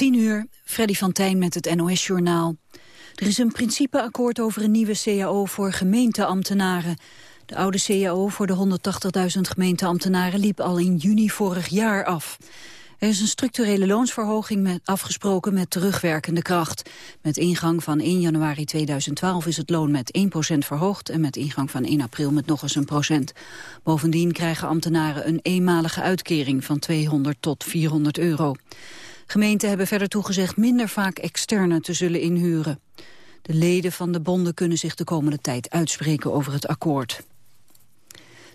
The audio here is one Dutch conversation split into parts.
10 uur, Freddy van Tijn met het NOS-journaal. Er is een principeakkoord over een nieuwe CAO voor gemeenteambtenaren. De oude CAO voor de 180.000 gemeenteambtenaren liep al in juni vorig jaar af. Er is een structurele loonsverhoging met, afgesproken met terugwerkende kracht. Met ingang van 1 januari 2012 is het loon met 1% verhoogd... en met ingang van 1 april met nog eens een procent. Bovendien krijgen ambtenaren een eenmalige uitkering van 200 tot 400 euro. Gemeenten hebben verder toegezegd minder vaak externe te zullen inhuren. De leden van de bonden kunnen zich de komende tijd uitspreken over het akkoord.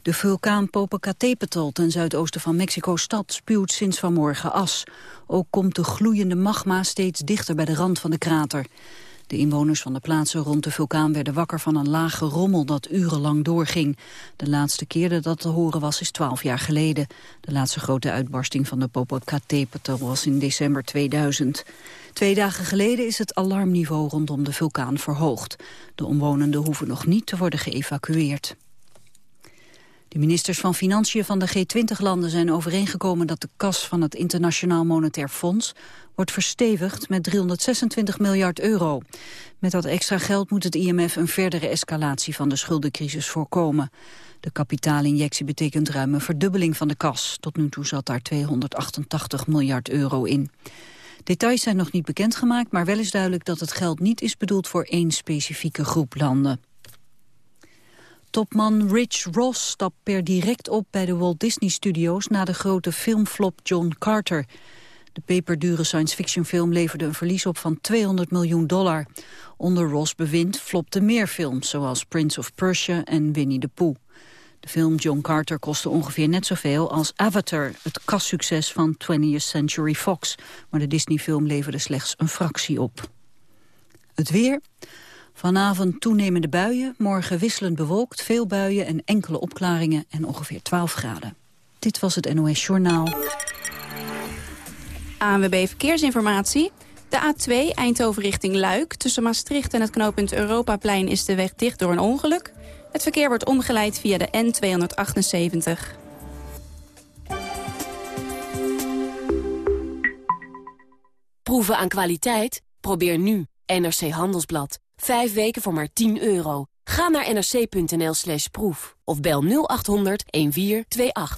De vulkaan Popocatépetl ten zuidoosten van Mexico-stad spuwt sinds vanmorgen as. Ook komt de gloeiende magma steeds dichter bij de rand van de krater. De inwoners van de plaatsen rond de vulkaan werden wakker van een lage rommel dat urenlang doorging. De laatste keer dat dat te horen was is twaalf jaar geleden. De laatste grote uitbarsting van de Popocatépetl was in december 2000. Twee dagen geleden is het alarmniveau rondom de vulkaan verhoogd. De omwonenden hoeven nog niet te worden geëvacueerd. De ministers van Financiën van de G20-landen zijn overeengekomen dat de kas van het Internationaal Monetair Fonds wordt verstevigd met 326 miljard euro. Met dat extra geld moet het IMF een verdere escalatie van de schuldencrisis voorkomen. De kapitaalinjectie betekent ruim een verdubbeling van de kas. Tot nu toe zat daar 288 miljard euro in. Details zijn nog niet bekendgemaakt, maar wel is duidelijk dat het geld niet is bedoeld voor één specifieke groep landen. Topman Rich Ross stapt per direct op bij de Walt Disney Studios... na de grote filmflop John Carter. De peperdure science fiction film leverde een verlies op van 200 miljoen dollar. Onder Ross bewind flopte meer films, zoals Prince of Persia en Winnie the Pooh. De film John Carter kostte ongeveer net zoveel als Avatar... het kassucces van 20th Century Fox. Maar de Disney-film leverde slechts een fractie op. Het weer... Vanavond toenemende buien, morgen wisselend bewolkt, veel buien en enkele opklaringen en ongeveer 12 graden. Dit was het NOS Journaal. ANWB Verkeersinformatie. De A2 Eindhoven richting Luik. Tussen Maastricht en het knooppunt Europaplein is de weg dicht door een ongeluk. Het verkeer wordt omgeleid via de N278. Proeven aan kwaliteit? Probeer nu NRC Handelsblad. Vijf weken voor maar 10 euro. Ga naar nrc.nl slash proef of bel 0800 1428.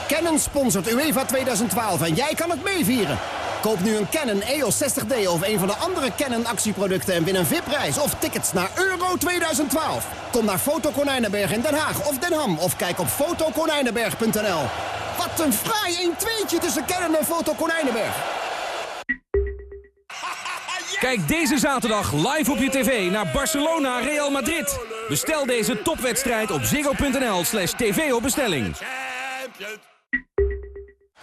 Canon sponsort UEFA 2012 en jij kan het meevieren. Koop nu een Canon EOS 60D of een van de andere Canon actieproducten... en win een VIP-reis of tickets naar Euro 2012. Kom naar Foto Konijnenberg in Den Haag of Den Ham... of kijk op fotokonijnenberg.nl. Wat een fraai 1-2'tje tussen Canon en Foto Konijnenberg. Kijk deze zaterdag live op je tv naar Barcelona Real Madrid. Bestel deze topwedstrijd op ziggo.nl slash tv op bestelling.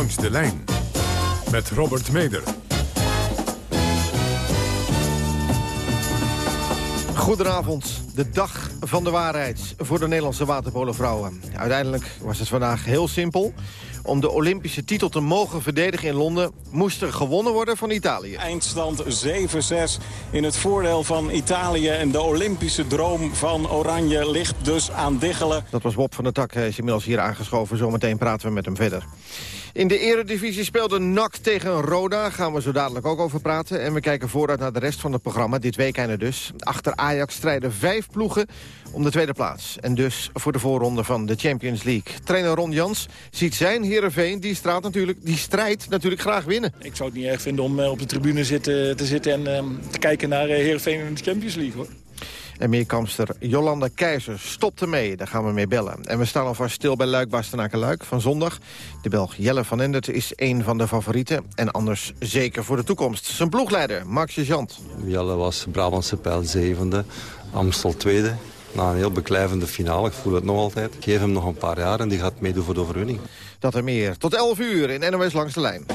Langs de lijn met Robert Meder. Goedenavond, de dag van de waarheid voor de Nederlandse waterpolenvrouwen. Uiteindelijk was het vandaag heel simpel. Om de Olympische titel te mogen verdedigen in Londen... moest er gewonnen worden van Italië. Eindstand 7-6 in het voordeel van Italië. En de Olympische droom van Oranje ligt dus aan diggelen. Dat was Bob van der Tak. Hij is inmiddels hier aangeschoven. Zometeen praten we met hem verder. In de eredivisie speelde NAC tegen Roda. Gaan we zo dadelijk ook over praten. En we kijken vooruit naar de rest van het programma. Dit weekend dus. Achter Ajax strijden vijf ploegen om de tweede plaats. En dus voor de voorronde van de Champions League. Trainer Ron Jans ziet zijn Heerenveen die, straat natuurlijk, die strijd natuurlijk graag winnen. Ik zou het niet erg vinden om eh, op de tribune zitten, te zitten en ehm, te kijken naar uh, Heerenveen in de Champions League. hoor. En meerkampster Jolanda Keizer stopt ermee. Daar gaan we mee bellen. En we staan alvast stil bij Luik Bastenaken Luik van zondag. De Belg Jelle van Endert is een van de favorieten. En anders zeker voor de toekomst. Zijn ploegleider, Max Jant. Jelle was Brabantse pijl zevende, Amstel tweede. Na een heel beklijvende finale, ik voel het nog altijd. Ik geef hem nog een paar jaar en die gaat meedoen voor de overwinning. Dat en meer. Tot 11 uur in NOS Langs de Lijn.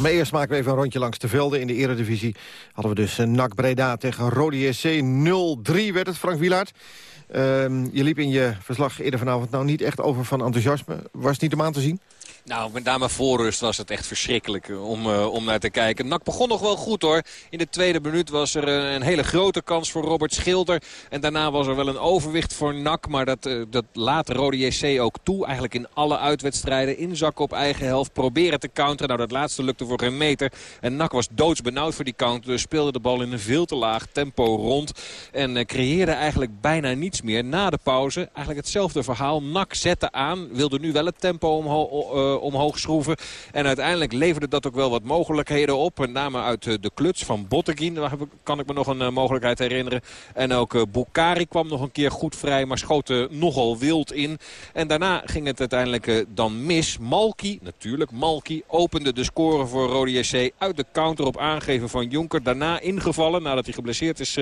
Maar eerst maken we even een rondje langs de velden. In de eredivisie hadden we dus NAC Breda tegen Rode SC. 0-3 werd het, Frank Wielaert. Uh, je liep in je verslag eerder vanavond nou niet echt over van enthousiasme. Was het niet om aan te zien? Nou, met name voor rust was het echt verschrikkelijk eh, om, uh, om naar te kijken. Nak begon nog wel goed hoor. In de tweede minuut was er een, een hele grote kans voor Robert Schilder. En daarna was er wel een overwicht voor Nak. Maar dat, uh, dat laat Rode JC ook toe. Eigenlijk in alle uitwedstrijden inzakken op eigen helft. Proberen te counteren. Nou, dat laatste lukte voor geen meter. En Nak was doodsbenauwd voor die counter. Dus speelde de bal in een veel te laag tempo rond. En creëerde eigenlijk bijna niets meer. Na de pauze eigenlijk hetzelfde verhaal. Nak zette aan. Wilde nu wel het tempo omhoog omhoog schroeven. En uiteindelijk leverde dat ook wel wat mogelijkheden op. Met name uit de kluts van Botteguin. Daar kan ik me nog een mogelijkheid herinneren. En ook Bukari kwam nog een keer goed vrij. Maar schoot nogal wild in. En daarna ging het uiteindelijk dan mis. Malki, natuurlijk Malki, opende de score voor Rode JC uit de counter op aangeven van Jonker. Daarna ingevallen nadat hij geblesseerd is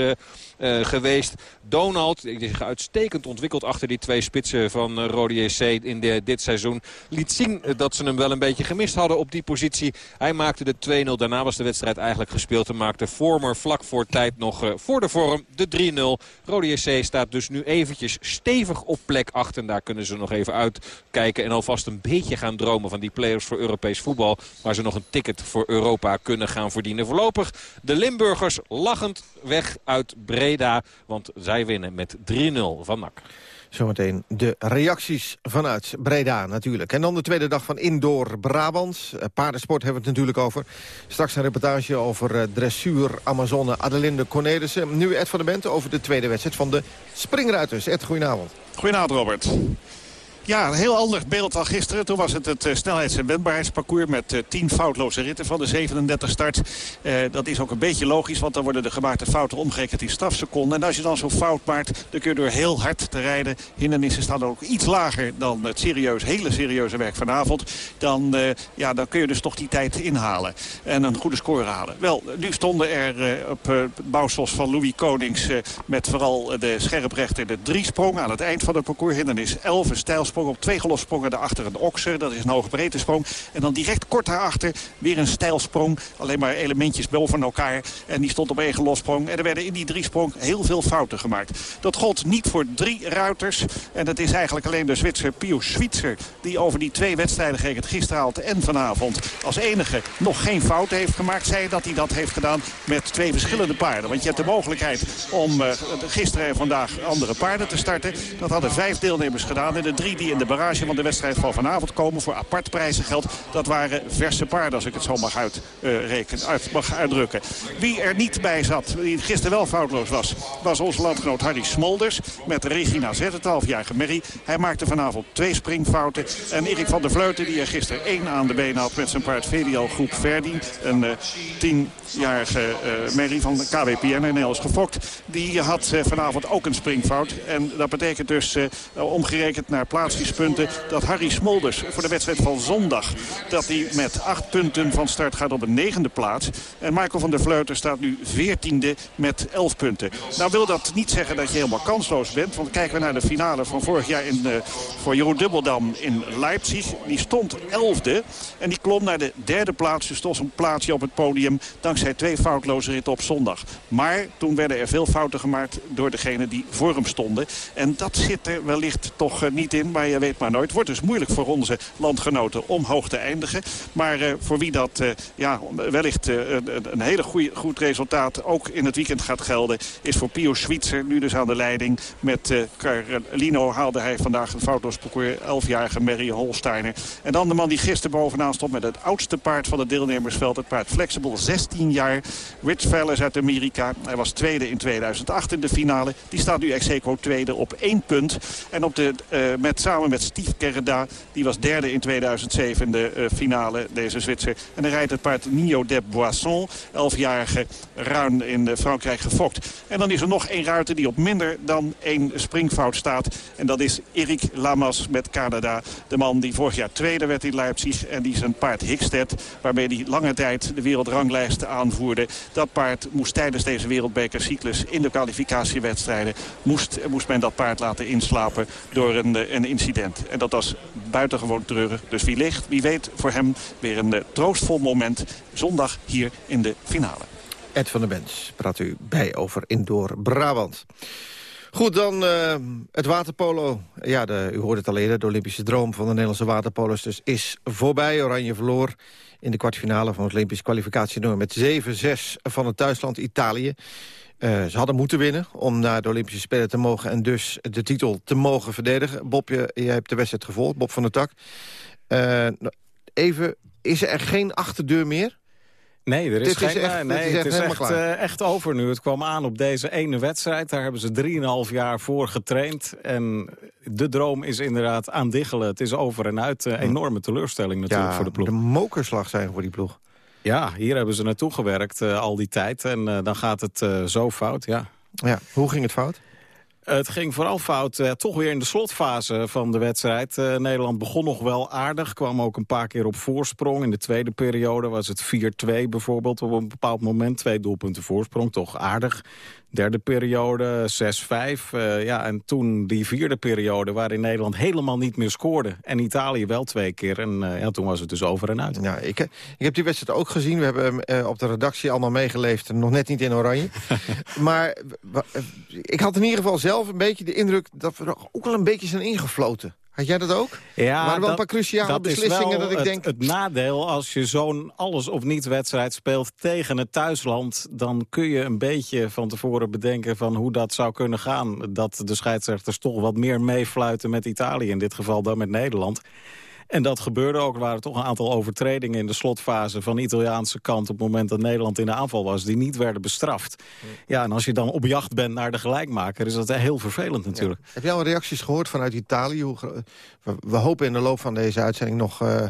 geweest. Donald, die zich uitstekend ontwikkeld achter die twee spitsen van Rode JC in dit seizoen. Liet zien dat ze hem wel een beetje gemist hadden op die positie. Hij maakte de 2-0. Daarna was de wedstrijd eigenlijk gespeeld. En maakte Vormer vlak voor tijd nog uh, voor de vorm de 3-0. Rode JC staat dus nu eventjes stevig op plek 8. En daar kunnen ze nog even uitkijken. En alvast een beetje gaan dromen van die players voor Europees voetbal. Waar ze nog een ticket voor Europa kunnen gaan verdienen. Voorlopig de Limburgers lachend weg uit Breda. Want zij winnen met 3-0 van NAC. Zometeen de reacties vanuit Breda natuurlijk. En dan de tweede dag van Indoor Brabant. Paardensport hebben we het natuurlijk over. Straks een reportage over dressuur Amazone Adelinde Cornelissen. Nu Ed van der Bente over de tweede wedstrijd van de springruiters. Ed, goedenavond. Goedenavond Robert. Ja, een heel ander beeld dan gisteren. Toen was het het uh, snelheids- en wendbaarheidsparcours met uh, 10 foutloze ritten van de 37 start. Uh, dat is ook een beetje logisch, want dan worden de gemaakte fouten omgerekend in strafseconden. En als je dan zo'n fout maakt, dan kun je door heel hard te rijden. Hindernissen staan ook iets lager dan het serieus, hele serieuze werk vanavond. Dan, ja, dan kun je dus toch die tijd inhalen en een goede score halen. Wel, nu stonden er op het bouwsels van Louis Konings met vooral de scherprechter de drie sprongen aan het eind van het parcours. Hindernis 11, een stijlsprong op twee gelossprongen daarachter een okser. Dat is een hoge breedte sprong. En dan direct kort daarachter weer een stijlsprong. Alleen maar elementjes boven elkaar. En die stond op één gelossprong. En er werden in die drie sprong heel veel fouten gemaakt. Dat gold niet voor drie ruiters. En dat is eigenlijk alleen de Zwitser Pius Zwitser. Die over die twee wedstrijden gekend gisteravond en vanavond als enige nog geen fouten heeft gemaakt. Zei dat hij dat heeft gedaan met twee verschillende paarden. Want je hebt de mogelijkheid om uh, gisteren en vandaag andere paarden te starten. Dat hadden vijf deelnemers gedaan. En de drie die in de barrage van de wedstrijd van vanavond komen voor apart prijzengeld. Dat waren verse paarden, als ik het zo mag, uitrekenen, uh, uit, mag uitdrukken. Wie er niet bij zat, die gisteren wel foutloos was, was onze landgenoot Harry Smolders. Met Regina Z, het halfjarige Merrie. Hij maakte vanavond twee springfouten. En Erik van der Vleuten, die er gisteren één aan de benen had met zijn paard Vedial Groep Verdien. Een uh, tienjarige uh, Merrie van de KWPN Nederlands gefokt. Die had uh, vanavond ook een springfout. En dat betekent dus omgerekend naar plaats kwalificatiespunten dat Harry Smolders voor de wedstrijd van zondag... dat hij met acht punten van start gaat op een negende plaats. En Michael van der Vleuten staat nu veertiende met elf punten. Nou wil dat niet zeggen dat je helemaal kansloos bent. Want kijken we naar de finale van vorig jaar in, voor Jeroen Dubbeldam in Leipzig. Die stond elfde en die klom naar de derde plaats. Dus toch een plaatsje op het podium dankzij twee foutloze ritten op zondag. Maar toen werden er veel fouten gemaakt door degene die voor hem stonden. En dat zit er wellicht toch uh, niet in, maar je weet maar nooit. Het wordt dus moeilijk voor onze landgenoten om hoog te eindigen. Maar uh, voor wie dat ja, wellicht een hele goede, goed resultaat ook in het weekend gaat gelden... is voor Pio Switzer nu dus aan de leiding. Met Carlino haalde hij vandaag een foutloos parcours. 11-jarige Mary Holsteiner. En dan de man die gisteren bovenaan stond met het oudste paard van het deelnemersveld. Het paard Flexible, 16 jaar. Rich Fellas uit Amerika. Hij was tweede in 2008 in de finale. Die staat nu ex tweede op één punt. En op de, uh, met, samen met Steve Kerreda. Die was derde in 2007 in de uh, finale, deze Zwitser. En dan rijdt het paard Nio de Boisson. 11-jarige ruin in Frankrijk gefokt. En dan is er nog één ruiter die op minder dan één springfout staat. En dat is Erik Lamas met Canada. De man die vorig jaar tweede werd in Leipzig. En die zijn paard Hickstead, waarmee hij lange tijd de wereldranglijst Dat paard moest tijdens deze wereldbekercyclus in de kwalificatiewedstrijden... Moest, moest men dat paard laten inslapen door een, een incident. En dat was buitengewoon treurig. Dus wie ligt, wie weet voor hem weer een troostvol moment. Zondag hier in de finale. Ed van der Bens praat u bij over Indoor Brabant. Goed, dan uh, het waterpolo. Ja, de, u hoorde het al eerder, de Olympische droom van de Nederlandse waterpolosters dus is voorbij. Oranje verloor in de kwartfinale van het Olympisch kwalificatienummer met 7-6 van het thuisland Italië. Uh, ze hadden moeten winnen om naar de Olympische Spelen te mogen... en dus de titel te mogen verdedigen. Bob, je, je hebt de wedstrijd gevolgd, Bob van der Tak. Uh, even, is er geen achterdeur meer? Nee, er is geen, is echt, nee, het is, echt, uh, echt, over nu. Het kwam aan op deze ene wedstrijd. Daar hebben ze 3,5 jaar voor getraind. En de droom is inderdaad aan diggelen. Het is over en uit. Uh, enorme teleurstelling natuurlijk ja, voor de ploeg. de mokerslag zijn voor die ploeg. Ja, hier hebben ze naartoe gewerkt uh, al die tijd. En dan gaat het zo fout, ja. ja. Hoe ging het fout? Het ging vooral fout, uh, toch weer in de slotfase van de wedstrijd. Uh, Nederland begon nog wel aardig, kwam ook een paar keer op voorsprong. In de tweede periode was het 4-2 bijvoorbeeld op een bepaald moment. Twee doelpunten voorsprong, toch aardig. Derde periode 6-5. Uh, ja, en toen die vierde periode waarin Nederland helemaal niet meer scoorde. En Italië wel twee keer. En uh, ja, toen was het dus over en uit. Ja, ik, ik heb die wedstrijd ook gezien. We hebben uh, op de redactie allemaal meegeleefd. Nog net niet in oranje. maar ik had in ieder geval zelf een beetje de indruk... dat we er ook wel een beetje zijn ingefloten. Had jij dat ook? Ja, maar wel dat, een paar cruciale beslissingen dat ik het, denk... het nadeel als je zo'n alles-of-niet-wedstrijd speelt tegen het thuisland... dan kun je een beetje van tevoren bedenken van hoe dat zou kunnen gaan. Dat de scheidsrechters toch wat meer meefluiten met Italië in dit geval dan met Nederland. En dat gebeurde ook. Er waren toch een aantal overtredingen in de slotfase van de Italiaanse kant... op het moment dat Nederland in de aanval was, die niet werden bestraft. Ja, en als je dan op jacht bent naar de gelijkmaker... is dat heel vervelend natuurlijk. Heb jij al reacties gehoord vanuit Italië? We, we, hopen in de loop van deze uitzending nog... Uh,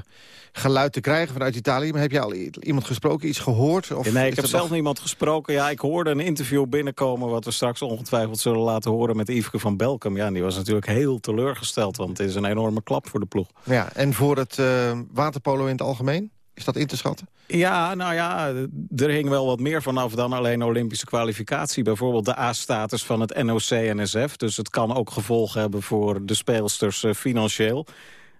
geluid te krijgen vanuit Italië. Maar heb je al iemand gesproken, iets gehoord? Of nee, ik heb zelf nog... niemand gesproken. Ja, ik hoorde een interview binnenkomen... wat we straks ongetwijfeld zullen laten horen met Yveske van Belkom. Ja, en die was natuurlijk heel teleurgesteld... want het is een enorme klap voor de ploeg. Ja, en voor het uh, waterpolo in het algemeen? Is dat in te schatten? Ja, nou ja, er hing wel wat meer vanaf dan alleen Olympische kwalificatie. Bijvoorbeeld de A-status van het NOC-NSF. Dus het kan ook gevolgen hebben voor de speelsters uh, financieel.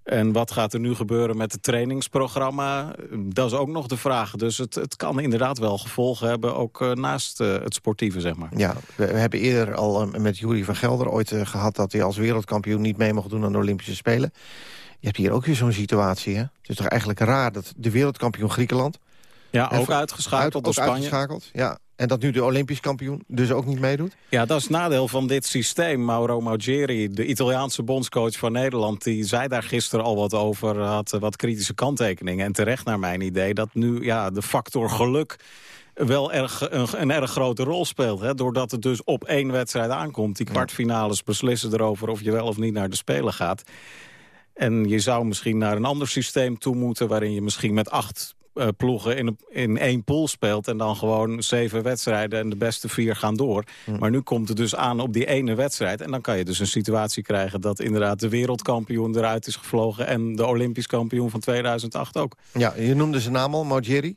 En wat gaat er nu gebeuren met het trainingsprogramma? Dat is ook nog de vraag. Dus het, het kan inderdaad wel gevolgen hebben, ook uh, naast uh, het sportieve, zeg maar. Ja, we, we hebben eerder al uh, met Jury van Gelder ooit gehad... dat hij als wereldkampioen niet mee mocht doen aan de Olympische Spelen. Je hebt hier ook weer zo'n situatie, hè? Het is toch eigenlijk raar dat de wereldkampioen Griekenland... Ja, ook uitgeschakeld uit, door Spanje. Uitgeschakeld, ja. En dat nu de Olympisch kampioen dus ook niet meedoet? Ja, dat is het nadeel van dit systeem. Mauro Maugeri, de Italiaanse bondscoach van Nederland... die zei daar gisteren al wat over, had wat kritische kanttekeningen. En terecht naar mijn idee dat nu ja, de factor geluk wel erg, een, een, erg grote rol speelt. Hè? Doordat het dus op één wedstrijd aankomt. Die kwartfinales beslissen erover of je wel of niet naar de Spelen gaat. En je zou misschien naar een ander systeem toe moeten... waarin je misschien met acht ploegen in, in één pool speelt... en dan gewoon zeven wedstrijden en de beste vier gaan door. Hm. Maar nu komt het dus aan op die ene wedstrijd. En dan kan je dus een situatie krijgen dat inderdaad de wereldkampioen eruit is gevlogen... en de Olympisch kampioen van 2008 ook. Ja, je noemde zijn naam al, Maugeri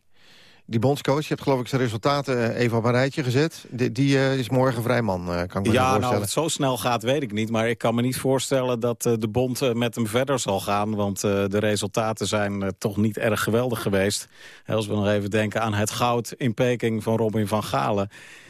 die bondscoach, je hebt geloof ik zijn resultaten eh, even op een rijtje gezet. Die, die uh, is morgen vrij man, uh, kan ik me ja, voorstellen. nou, het zo snel gaat, weet ik niet. Maar ik kan me niet voorstellen dat uh, de bond met hem verder zal gaan. Want de resultaten zijn toch niet erg geweldig geweest. Als we nog even denken aan het goud in Peking van Robin van Galen.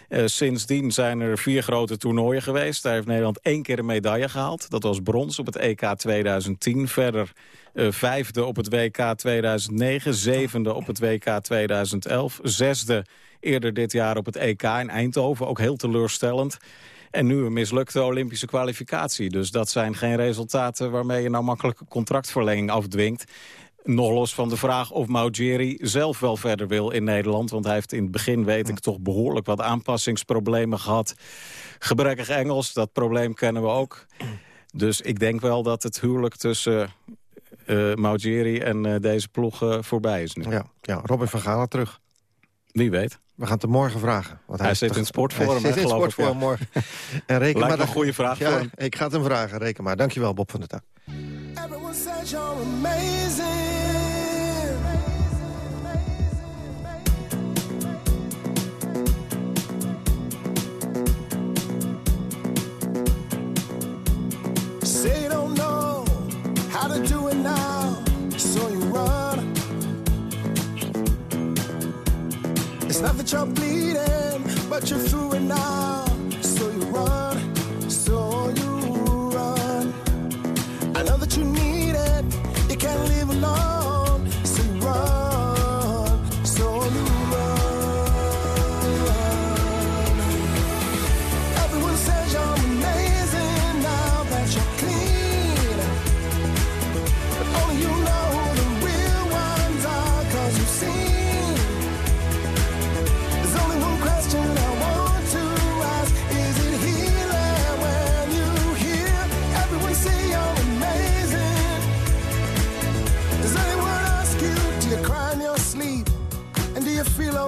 Uh, sindsdien zijn er vier grote toernooien geweest. Daar heeft Nederland één keer een medaille gehaald. Dat was brons op het EK 2010. Verder uh, vijfde op het WK 2009. Zevende op het WK 2011. Zesde eerder dit jaar op het EK in Eindhoven. Ook heel teleurstellend. En nu een mislukte Olympische kwalificatie. Dus dat zijn geen resultaten waarmee je nou makkelijk contractverlenging afdwingt. Nog los van de vraag of Maugeri zelf wel verder wil in Nederland. Want hij heeft in het begin, weet ik, toch behoorlijk wat aanpassingsproblemen gehad. Gebrekkig Engels, dat probleem kennen we ook. Dus ik denk wel dat het huwelijk tussen uh, Maugeri en uh, deze ploeg uh, voorbij is nu. Ja, ja, Robin van Galen terug. Wie weet. We gaan het hem morgen vragen. Want hij, hij zit in het sportforum, Hij zit in het sportforum ja. morgen. en reken Lijkt maar een goede vraag ja, Ik ga het hem vragen, reken maar. Dankjewel, Bob van der Tak. Not that you're bleeding, but you're through it now, so you run, so you run. I know that you need it, you can't live alone,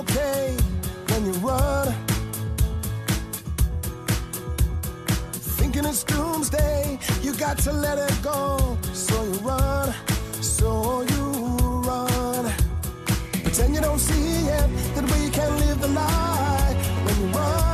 okay when you run? Thinking it's doomsday, you got to let it go. So you run, so you run. Pretend you don't see it, that we can live the lie when you run.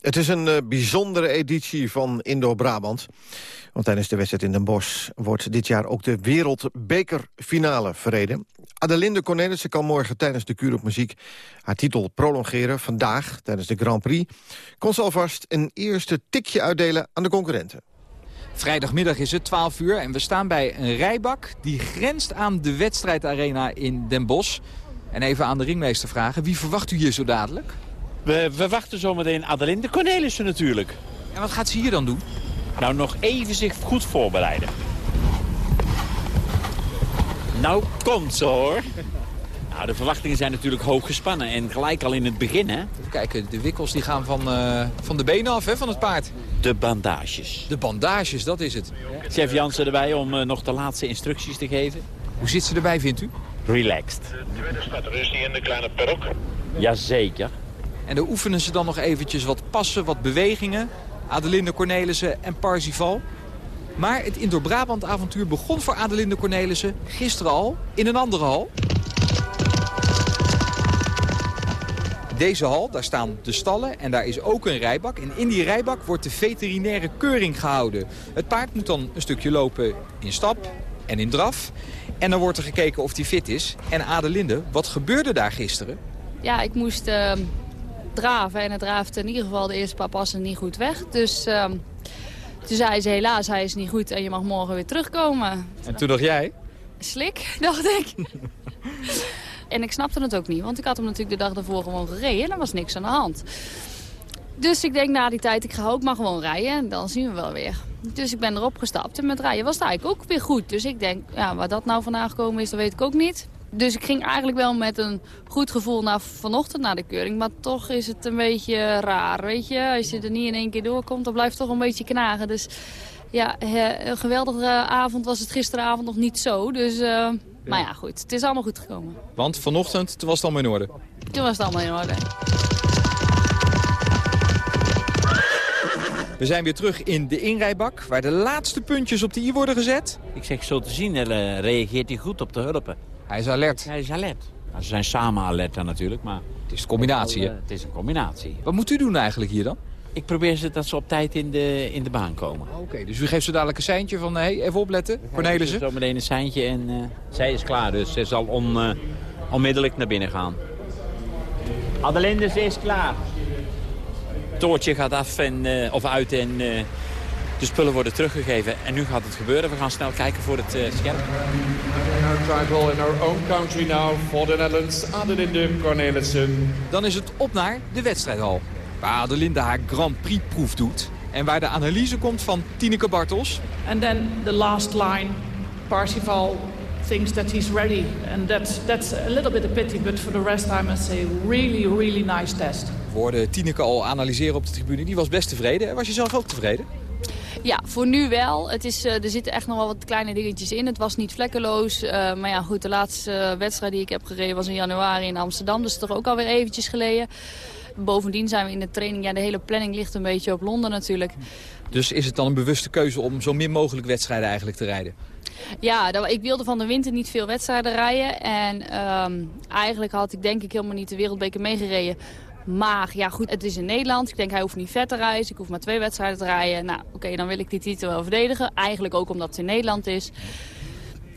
Het is een uh, bijzondere editie van Indo-Brabant. Want tijdens de wedstrijd in Den Bosch wordt dit jaar ook de wereldbekerfinale verreden. Adelinde Cornelissen kan morgen tijdens de Kuur op Muziek haar titel prolongeren. Vandaag, tijdens de Grand Prix, kon ze alvast een eerste tikje uitdelen aan de concurrenten. Vrijdagmiddag is het 12 uur en we staan bij een rijbak die grenst aan de wedstrijdarena in Den Bosch. En even aan de ringmeester vragen, wie verwacht u hier zo dadelijk? We, we wachten zometeen Adelinde Cornelissen natuurlijk. En wat gaat ze hier dan doen? Nou, nog even zich goed voorbereiden. Nou, komt ze hoor. Nou, de verwachtingen zijn natuurlijk hoog gespannen. En gelijk al in het begin, hè? Even kijken, de wikkels die gaan van, eh, van de benen af, hè, van het paard. De bandages. De bandages, dat is het. Chef Jansen erbij om eh, nog de laatste instructies te geven. Hoe zit ze erbij, vindt u? Relaxed. De tweede staat rust hier in de kleine perok. Jazeker. En dan oefenen ze dan nog eventjes wat passen, wat bewegingen. Adelinde Cornelissen en Parzival. Maar het Indoor-Brabant avontuur begon voor Adelinde Cornelissen gisteren al in een andere hal. Deze hal, daar staan de stallen en daar is ook een rijbak. En in die rijbak wordt de veterinaire keuring gehouden. Het paard moet dan een stukje lopen in stap en in draf. En dan wordt er gekeken of hij fit is. En Adelinde, wat gebeurde daar gisteren? Ja, ik moest uh, draven en het draafde in ieder geval de eerste paar passen niet goed weg. Dus uh, toen zei ze helaas, hij is niet goed en je mag morgen weer terugkomen. En toen dacht jij? Slik, dacht ik. en ik snapte het ook niet, want ik had hem natuurlijk de dag daarvoor gewoon gereden en er was niks aan de hand. Dus ik denk na die tijd, ik ga ook maar gewoon rijden en dan zien we wel weer. Dus ik ben erop gestapt en met rijden was het eigenlijk ook weer goed. Dus ik denk, ja, waar dat nou vandaan gekomen is, dat weet ik ook niet. Dus ik ging eigenlijk wel met een goed gevoel naar vanochtend naar de keuring. Maar toch is het een beetje raar, weet je. Als je er niet in één keer doorkomt, dan blijft het toch een beetje knagen. Dus ja, een geweldige avond was het gisteravond nog niet zo. Dus, uh, maar ja, goed. Het is allemaal goed gekomen. Want vanochtend, toen was het allemaal in orde? Toen was het allemaal in orde. We zijn weer terug in de inrijbak, waar de laatste puntjes op de i worden gezet. Ik zeg zo te zien, uh, reageert hij goed op de hulpen. Hij is alert. Hij is alert. Nou, ze zijn samen alert dan natuurlijk, maar... Het is een combinatie, hè? Het is een combinatie. Wat moet u doen eigenlijk hier dan? Ik probeer ze dat ze op tijd in de, in de baan komen. Oké, okay, dus u geeft ze dadelijk een seintje van, hey, even opletten, Cornelissen? Zo meteen een seintje en uh, zij is klaar, dus ze zal on, uh, onmiddellijk naar binnen gaan. Adelinde, ze is klaar. Het toortje gaat af en, uh, of uit en de spullen worden teruggegeven. En nu gaat het gebeuren. We gaan snel kijken voor het uh, scherm. In our own country now for the Netherlands. Adelinde Cornelissen. Dan is het op naar de wedstrijdhal. Waar Adelinde haar Grand Prix proef doet. En waar de analyse komt van Tineke Bartels. And then the last line. Parsifal thinks that he's ready. And that's, that's a little bit a pity. But for the rest I must say really, really nice test. We hoorden Tineke al analyseren op de tribune. Die was best tevreden. Was je zelf ook tevreden? Ja, voor nu wel. Het is, uh, er zitten echt nog wel wat kleine dingetjes in. Het was niet vlekkeloos. Uh, maar ja, goed, de laatste uh, wedstrijd die ik heb gereden was in januari in Amsterdam. Dus toch ook alweer eventjes geleden. Bovendien zijn we in de training... Ja, de hele planning ligt een beetje op Londen natuurlijk. Dus is het dan een bewuste keuze om zo min mogelijk wedstrijden eigenlijk te rijden? Ja, ik wilde van de winter niet veel wedstrijden rijden. En um, eigenlijk had ik denk ik helemaal niet de wereldbeker meegereden. Maar ja goed, het is in Nederland. Ik denk hij hoeft niet vet te reizen. Ik hoef maar twee wedstrijden te rijden. Nou oké, okay, dan wil ik die titel wel verdedigen. Eigenlijk ook omdat het in Nederland is.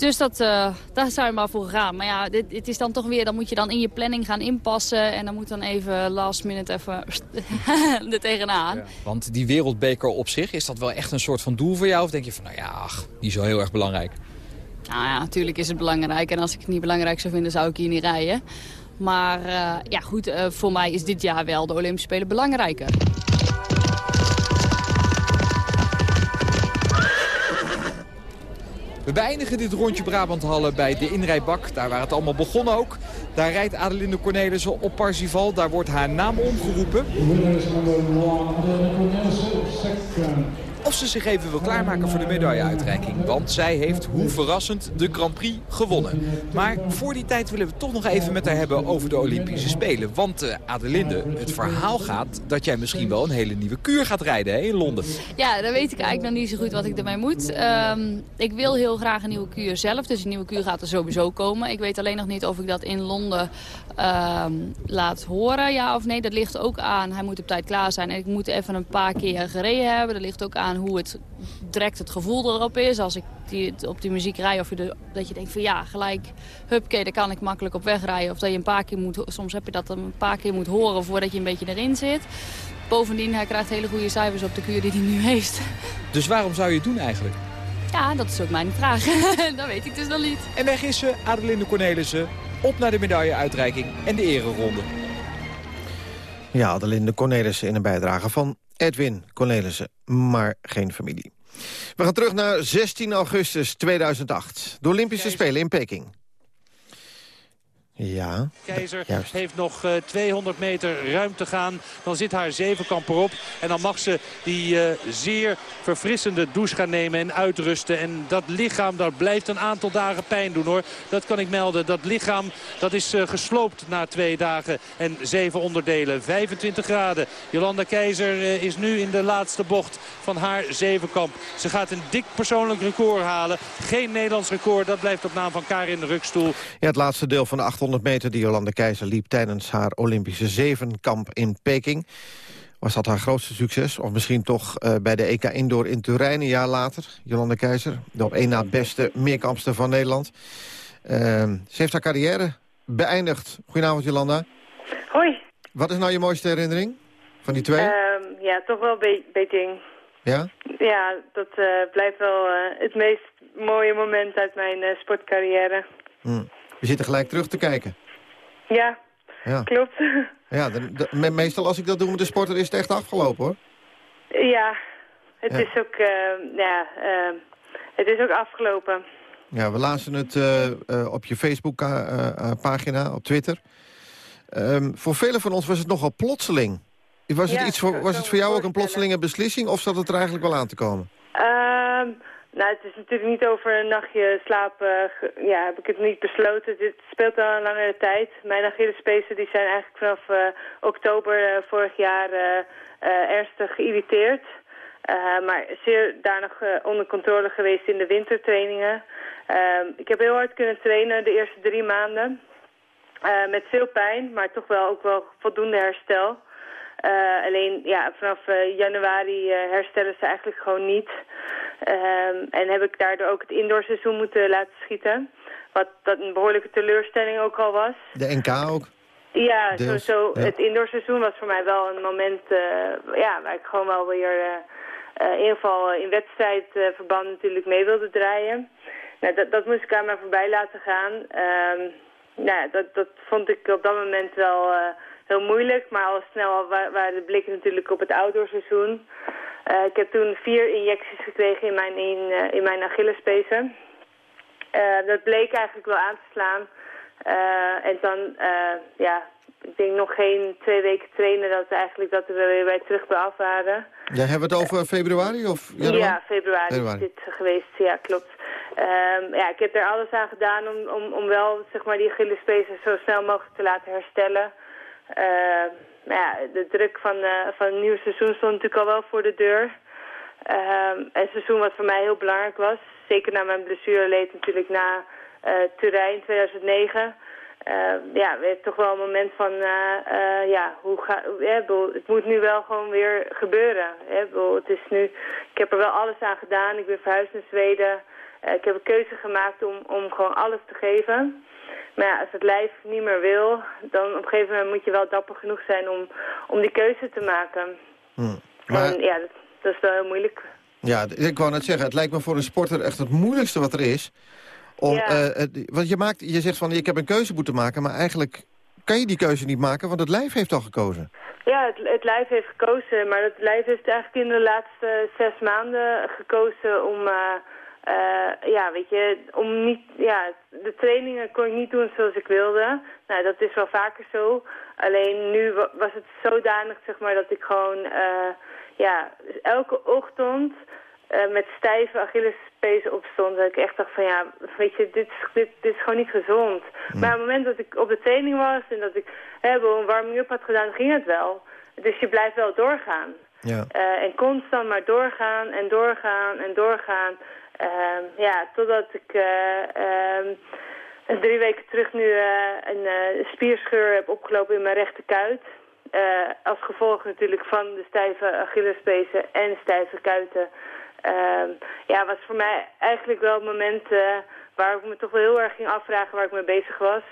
Dus dat, uh, daar zijn we maar voor gegaan. Maar ja, dit, dit, is dan toch weer, dan moet je dan in je planning gaan inpassen. En dan moet dan even last minute even er tegenaan. Ja. Want die wereldbeker op zich, is dat wel echt een soort van doel voor jou? Of denk je van, nou ja, ach, niet zo heel erg belangrijk? Nou ja, natuurlijk is het belangrijk. En als ik het niet belangrijk zou vinden, zou ik hier niet rijden. Maar uh, ja goed, uh, voor mij is dit jaar wel de Olympische Spelen belangrijker. We beëindigen dit rondje Brabanthallen bij de inrijbak. Daar waar het allemaal begon ook. Daar rijdt Adelinde Cornelissen op Parzival. Daar wordt haar naam omgeroepen. Of ze zich even wil klaarmaken voor de medailleuitreiking. Want zij heeft, hoe verrassend, de Grand Prix gewonnen. Maar voor die tijd willen we toch nog even met haar hebben over de Olympische Spelen. Want uh, Adelinde, het verhaal gaat dat jij misschien wel een hele nieuwe kuur gaat rijden hè, in Londen. Ja, dan weet ik eigenlijk nog niet zo goed wat ik ermee moet. Um, ik wil heel graag een nieuwe kuur zelf. Dus een nieuwe kuur gaat er sowieso komen. Ik weet alleen nog niet of ik dat in Londen um, laat horen, ja of nee. Dat ligt ook aan, hij moet op tijd klaar zijn. En ik moet even een paar keer gereden hebben. Dat ligt ook aan hoe het direct het gevoel erop is. Als ik die, op die muziek rij of je de, dat je denkt van ja, gelijk, hupke, daar kan ik makkelijk op wegrijden. Of dat je een paar keer moet, soms heb je dat een paar keer moet horen voordat je een beetje erin zit. Bovendien, hij krijgt hele goede cijfers op de kuur die hij nu heeft. Dus waarom zou je het doen eigenlijk? Ja, dat is ook mijn vraag. dat weet ik dus nog niet. En weg is ze, Adelinde Cornelissen. Op naar de medailleuitreiking en de ereronde. Ja, Adelinde Cornelissen in een bijdrage van Edwin Cornelissen, maar geen familie. We gaan terug naar 16 augustus 2008. De Olympische Spelen in Peking. Ja, Keizer juist. heeft nog eh, 200 meter ruim te gaan. Dan zit haar zevenkamp erop. En dan mag ze die eh, zeer verfrissende douche gaan nemen en uitrusten. En dat lichaam, dat blijft een aantal dagen pijn doen hoor. Dat kan ik melden. Dat lichaam dat is eh, gesloopt na twee dagen en zeven onderdelen. 25 graden. Jolanda Keizer eh, is nu in de laatste bocht van haar zevenkamp. Ze gaat een dik persoonlijk record halen. Geen Nederlands record. Dat blijft op naam van Karin Rukstoel. Ja, het laatste deel van de 800 meter die Jolande Keizer liep... tijdens haar Olympische zevenkamp in Peking. Was dat haar grootste succes? Of misschien toch eh, bij de EK Indoor in Turijn een jaar later? Jolande Keizer, de op één na beste meerkampster van Nederland. Ehm, ze heeft haar carrière beëindigd. Goedenavond, Jolanda. Hoi. Wat is nou je mooiste herinnering van die twee? Ehm, ja, toch wel Be Beijing. ja? Ja, dat eh, blijft wel eh, het meest mooie moment uit mijn eh, sportcarrière. Hm. We zitten gelijk terug te kijken. Ja, Ja, klopt. ja de- de- me- meestal als ik dat doe met de sporter is het echt afgelopen, hoor. ja, het Ja. is ook, eh, ja, eh, het is ook afgelopen. Ja, we lazen het eh, eh, op je Facebook-pagina, op Twitter. Ehm, voor velen van ons was het nogal plotseling. Was het, iets voor, was het voor jou ook een plotselinge beslissing... of zat het er eigenlijk wel aan te komen? Ehm, nou, het is natuurlijk niet over een nachtje slapen. ja, heb ik het niet besloten. Dit speelt al een langere tijd. Mijn Achillespezen die zijn eigenlijk vanaf eh, oktober eh, vorig jaar eh, ernstig geïrriteerd. Maar zeer daarna onder controle geweest in de wintertrainingen. Ehm, ik heb heel hard kunnen trainen de eerste drie maanden. Met veel pijn, maar toch wel ook wel voldoende herstel. Alleen ja, vanaf januari herstellen ze eigenlijk gewoon niet. Ehm, en heb ik daardoor ook het indoorseizoen moeten laten schieten. Wat dat een behoorlijke teleurstelling ook al was. De NK ook? Ja, Deels, sowieso. ja. Het indoorseizoen was voor mij wel een moment eh, ja, waar ik gewoon wel weer eh, in ieder geval in wedstrijdverband natuurlijk mee wilde draaien. Nou, dat, dat moest ik aan mij voorbij laten gaan. Ehm, nou, ja, dat, dat vond ik op dat moment wel heel moeilijk. Maar al snel wa- waren de blikken natuurlijk op het outdoorseizoen. Eh, ik heb toen vier injecties gekregen in mijn, in, eh, in mijn Achillespezen. Eh, dat bleek eigenlijk wel aan te slaan. En dan, ja, ik denk nog geen twee weken trainen dat we eigenlijk dat we weer bij terug bij af waren. Jij hebben we het over februari of januari? Ja, februari, Februari. is dit geweest. Ja, klopt. Ehm, ja, ik heb er alles aan gedaan om, om, om wel zeg maar, die Achillespezen zo snel mogelijk te laten herstellen. Ehm, maar ja, de druk van, eh, van het nieuwe seizoen stond natuurlijk al wel voor de deur. Ehm, en het seizoen wat voor mij heel belangrijk was. Zeker na mijn blessure leed natuurlijk na eh Turijn 2009. Ehm, ja, werd toch wel een moment van, eh, ja, hoe ga, het moet nu wel gewoon weer gebeuren. Het is nu, ik heb er wel alles aan gedaan. Ik ben verhuisd naar Zweden. Ik heb een keuze gemaakt om, om gewoon alles te geven. Maar ja, als het lijf niet meer wil, dan op een gegeven moment moet je wel dapper genoeg zijn om, om die keuze te maken. Hm. Maar En ja, dat, dat is wel heel moeilijk. ja, ik wou net zeggen, het lijkt me voor een sporter echt het moeilijkste wat er is. Om, Ja. eh, want je, maakt, je zegt van, ik heb een keuze moeten maken... maar eigenlijk kan je die keuze niet maken, want het lijf heeft al gekozen. Ja, het, het lijf heeft gekozen, maar het lijf heeft eigenlijk in de laatste zes maanden gekozen om, eh, eh, ja, weet je, om niet, ja, de trainingen kon ik niet doen zoals ik wilde. Nou, dat is wel vaker zo. Alleen nu wa- was het zodanig, zeg maar, dat ik gewoon, eh, ja, elke ochtend eh, met stijve Achillespezen opstond. Dat ik echt dacht van ja, weet je, dit, is- dit, dit is gewoon niet gezond. Maar op het moment dat ik op de training was en dat ik hè, wel een warming-up had gedaan, ging het wel. Dus je blijft wel doorgaan. Ja. Eh, en constant maar doorgaan en doorgaan en doorgaan. Ehm, ja, totdat ik eh, ehm, drie weken terug nu eh, een spierscheur heb opgelopen in mijn rechterkuit. Als gevolg natuurlijk van de stijve Achillespezen en stijve kuiten. Ehm, ja, was voor mij eigenlijk wel het moment waar ik me toch wel heel erg ging afvragen waar ik mee bezig was.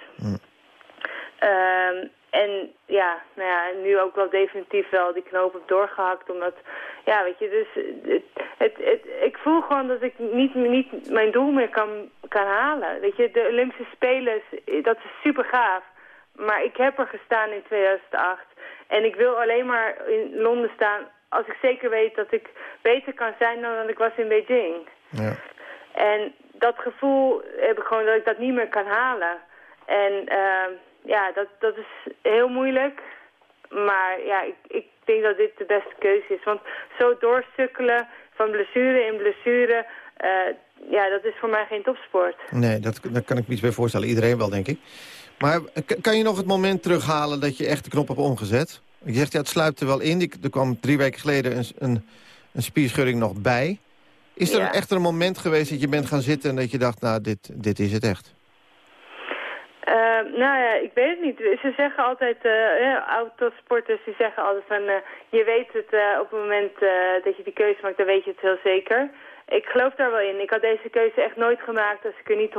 Ehm, en ja, nou ja, nu ook wel definitief wel die knoop heb doorgehakt. Omdat, ja, weet je, dus het, het, het- ik voel gewoon dat ik niet, niet mijn doel meer kan, kan halen. Weet je, de Olympische Spelen, is- dat is super gaaf. Maar ik heb er gestaan in 2008. En ik wil alleen maar in Londen staan als ik zeker weet dat ik beter kan zijn dan dat ik was in Beijing. Ja. En dat gevoel heb ik gewoon dat ik dat niet meer kan halen. En uh, ja, dat, dat is heel moeilijk. Maar ja, ik, ik denk dat dit de beste keuze is. Want zo doorsukkelen van blessure in blessure... Uh, ja, dat is voor mij geen topsport. Nee, dat, daar kan ik me iets bij voorstellen. Iedereen wel, denk ik. Maar kan je nog het moment terughalen dat je echt de knop hebt omgezet? Je zegt, ja, het sluipt er wel in. Er kwam drie weken geleden een, een, een spierschudding nog bij. Is er Ja. echt een moment geweest dat je bent gaan zitten... en dat je dacht, nou, dit, dit is het echt? Uh, nou ja, ik weet het niet. Ze zeggen altijd, uh, autosporters die zeggen altijd van... Uh, je weet het uh, op het moment dat je die keuze maakt, dan weet je het heel zeker. Ik geloof daar wel in. Ik had deze keuze echt nooit gemaakt als ik er niet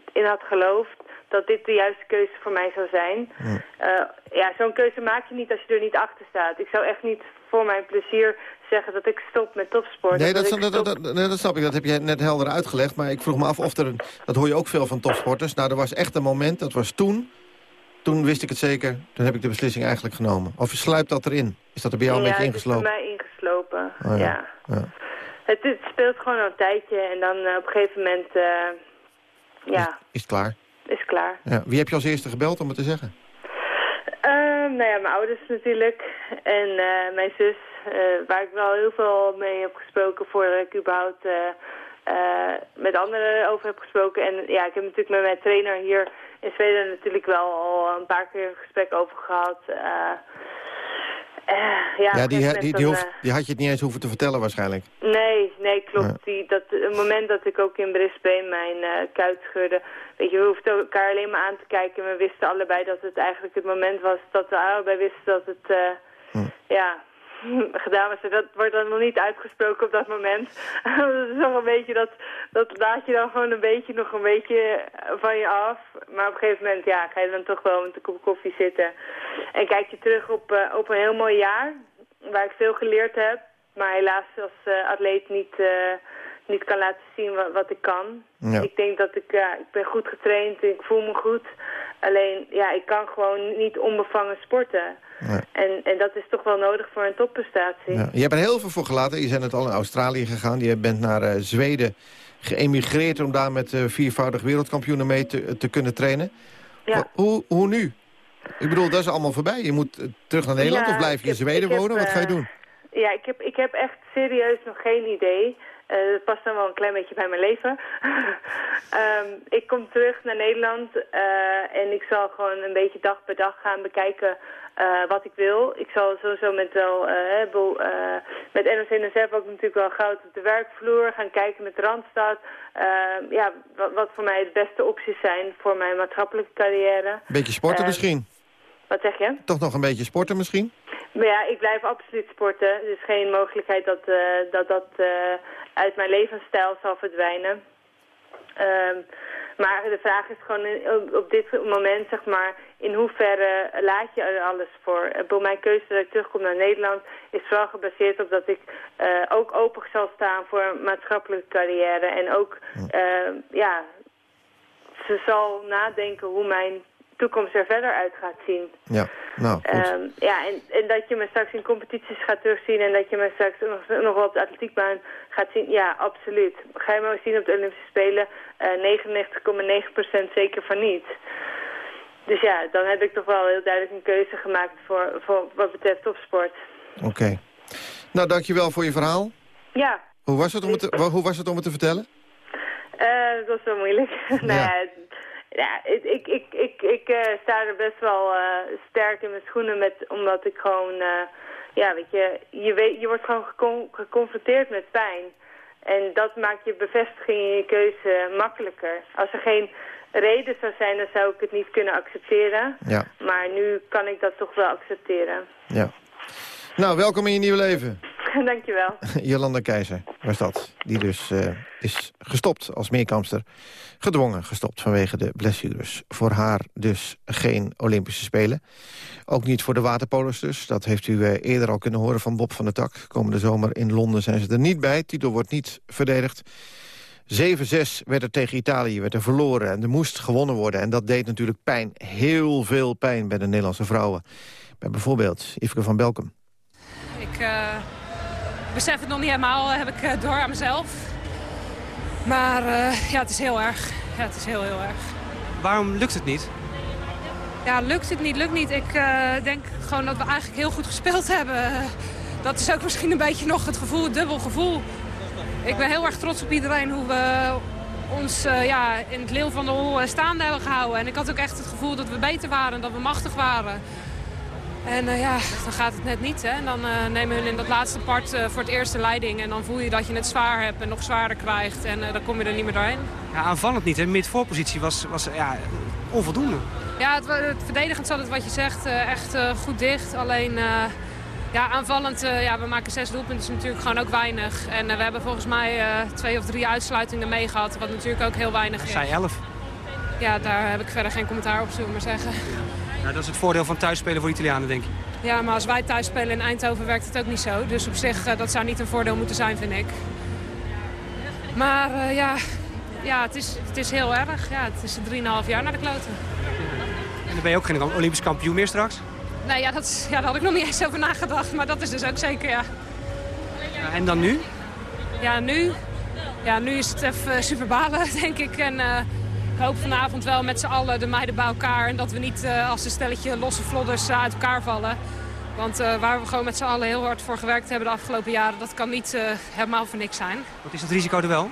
100% in had geloofd dat dit de juiste keuze voor mij zou zijn. Ja, zo'n keuze maak je niet als je er niet achter staat. Ik zou echt niet voor mijn plezier zeggen dat ik stop met topsport. Nee, dat, ik dat, dat, stop- dat- nee, dat snap ik. Dat heb je net helder uitgelegd. Maar ik vroeg me af of er... een- Dat hoor je ook veel van topsporters. Nou, er was echt een moment, dat was toen. Toen wist ik het zeker. Toen heb ik de beslissing eigenlijk genomen. Of sluipt dat erin? Is dat er bij jou een ja, beetje ingeslopen? bij mij ingeslopen, Oh, ja. ja. Het, het speelt gewoon een tijdje en dan eh, op een gegeven moment, eh, ja, Is het klaar? is klaar. Ja. Wie heb je als eerste gebeld om het te zeggen? Nou ja, mijn ouders natuurlijk en eh, mijn zus, eh, waar ik wel heel veel mee heb gesproken voordat ik überhaupt eh, eh, met anderen over heb gesproken. En ja, ik heb natuurlijk met mijn trainer hier in Zweden natuurlijk wel al een paar keer een gesprek over gehad. Eh, ja, Ja, die, die, die, eh, die had je het niet eens hoeven te vertellen waarschijnlijk. Nee, nee, klopt. Die, dat, het moment dat ik ook in Brisbane mijn eh kuit scheurde... Weet je, we hoefden elkaar alleen maar aan te kijken. En we wisten allebei dat het eigenlijk het moment was dat we allebei wisten dat het... Ja, gedaan. Dat wordt dan nog niet uitgesproken op dat moment. dat is nog een beetje dat... Dat laat je dan gewoon een beetje nog een beetje van je af. Maar op een gegeven moment, ja, ga je dan toch wel met een kop koffie zitten. En kijk je terug op, eh, op een heel mooi jaar waar ik veel geleerd heb, maar helaas als eh, atleet niet, eh, niet kan laten zien wat, wat ik kan. Ja. Ik denk dat ik, ja, ik ben goed getraind, ik voel me goed. Alleen, ja, ik kan gewoon niet onbevangen sporten. En, en dat is toch wel nodig voor een topprestatie. Ja. Je hebt er heel veel voor gelaten. Je bent het al in Australië gegaan. Je bent naar eh, Zweden geëmigreerd om daar met eh, viervoudig wereldkampioenen mee te, te kunnen trainen. Ja. Hoe, hoe nu? Ik bedoel, dat is allemaal voorbij. Je moet eh, terug naar Nederland of blijf je in Zweden heb, wonen? Wat ga je doen? Ja, ik heb, ik heb echt serieus nog geen idee. Eh, dat past dan wel een klein beetje bij mijn leven. Ehm, ik kom terug naar Nederland eh, en ik zal gewoon een beetje dag per dag gaan bekijken eh, wat ik wil. Ik zal sowieso met wel, eh, met NOC-NSF ook natuurlijk wel goud op de werkvloer gaan kijken met Randstad. Ehm, ja, wat, wat voor mij de beste opties zijn voor mijn maatschappelijke carrière. Beetje sporten Ehm, misschien? Wat zeg je? Toch nog een beetje sporten misschien? Maar ja, ik blijf absoluut sporten. Er is geen mogelijkheid dat eh, dat, dat eh, uit mijn levensstijl zal verdwijnen. Ehm, maar de vraag is gewoon op, op dit moment, zeg maar, in hoeverre laat je er alles voor? Eh, Bij mijn keuze dat ik terugkom naar Nederland is vooral gebaseerd op dat ik ook open zal staan voor een maatschappelijke carrière. En ook, ja, ze zal nadenken hoe mijn toekomst er verder uit gaat zien. Ja, nou goed. Ehm, ja, en, en dat je me straks in competities gaat terugzien en dat je me straks nog, nog wel op de atletiekbaan gaat zien. Ja, absoluut. Ga je me ook zien op de Olympische Spelen? Eh 99,9% zeker van niet. Dus ja, dan heb ik toch wel heel duidelijk een keuze gemaakt voor, voor wat betreft topsport. Oké. Nou, dankjewel voor je verhaal. Ja, Hoe was het om het te, hoe was het om het te vertellen? eh, dat was wel moeilijk. nou ja, ja, ik, ik, ik, ik, ik eh, sta er best wel eh, sterk in mijn schoenen met, omdat ik gewoon, eh, ja, weet je, je, weet, je wordt gewoon gecon- geconfronteerd met pijn. En dat maakt je bevestiging in je keuze makkelijker. Als er geen reden zou zijn, dan zou ik het niet kunnen accepteren. Ja, Maar nu kan ik dat toch wel accepteren. ja. Nou, welkom in je nieuwe leven. Dankjewel. Jolanda Keizer was dat. Die dus eh, is gestopt als meerkampster. Gedwongen gestopt vanwege de blessures. Voor haar dus geen Olympische Spelen. Ook niet voor de waterpolosters. Dat heeft u eh, eerder al kunnen horen van Bob van der Tak. Komende zomer in Londen zijn ze er niet bij. Titel wordt niet verdedigd. 7-6 werd er tegen Italië werd er verloren. En er moest gewonnen worden. En dat deed natuurlijk pijn. Heel veel pijn bij de Nederlandse vrouwen. Bij bijvoorbeeld Yveske van Belkom. Ik eh, besef het nog niet helemaal, heb ik eh, door aan mezelf. Maar eh, ja, het is heel erg. Ja, het is heel, heel erg. Waarom lukt het niet? Ja, lukt het niet, lukt niet. Ik eh, denk gewoon dat we eigenlijk heel goed gespeeld hebben. Dat is ook misschien een beetje nog het gevoel, het dubbel gevoel. Ik ben heel erg trots op iedereen hoe we ons eh, ja, in het leeuw van de hol eh, staande hebben gehouden. En ik had ook echt het gevoel dat we beter waren, dat we machtig waren. En eh, ja, dan gaat het net niet. Hè? En dan eh, nemen hun in dat laatste part eh, voor het eerste leiding. En dan voel je dat je het zwaar hebt en nog zwaarder krijgt. En dan kom je er niet meer doorheen. Ja, aanvallend niet. Mid-voorpositie was, was ja, onvoldoende. Ja, het, het verdedigend zat het wat je zegt echt goed dicht. Alleen ja, aanvallend, ja, we maken zes doelpunten, is natuurlijk gewoon ook weinig. En we hebben volgens mij twee of drie uitsluitingen mee gehad, wat natuurlijk ook heel weinig is. Zij 11. Ja, daar heb ik verder geen commentaar op, zullen we maar zeggen. Nou, dat is het voordeel van thuisspelen voor Italianen, denk ik. Ja, maar als wij thuis spelen in Eindhoven werkt het ook niet zo. Dus op zich, eh, dat zou niet een voordeel moeten zijn, vind ik. Maar eh, ja, ja het, is, het is heel erg. Ja, het is 3,5 jaar naar de kloten. En dan ben je ook geen Olympisch kampioen meer straks. Nee, ja, dat, is- ja, daar had ik nog niet eens over nagedacht. Maar dat is dus ook zeker, ja. Ja, en dan nu? Ja, nu, ja, nu is het even super balen, denk ik. En eh, ik hoop vanavond wel met z'n allen de meiden bij elkaar. En dat we niet eh, als een stelletje losse vlodders eh, uit elkaar vallen. Want eh, waar we gewoon met z'n allen heel hard voor gewerkt hebben de afgelopen jaren... dat kan niet helemaal voor niks zijn. Wat is het risico er wel?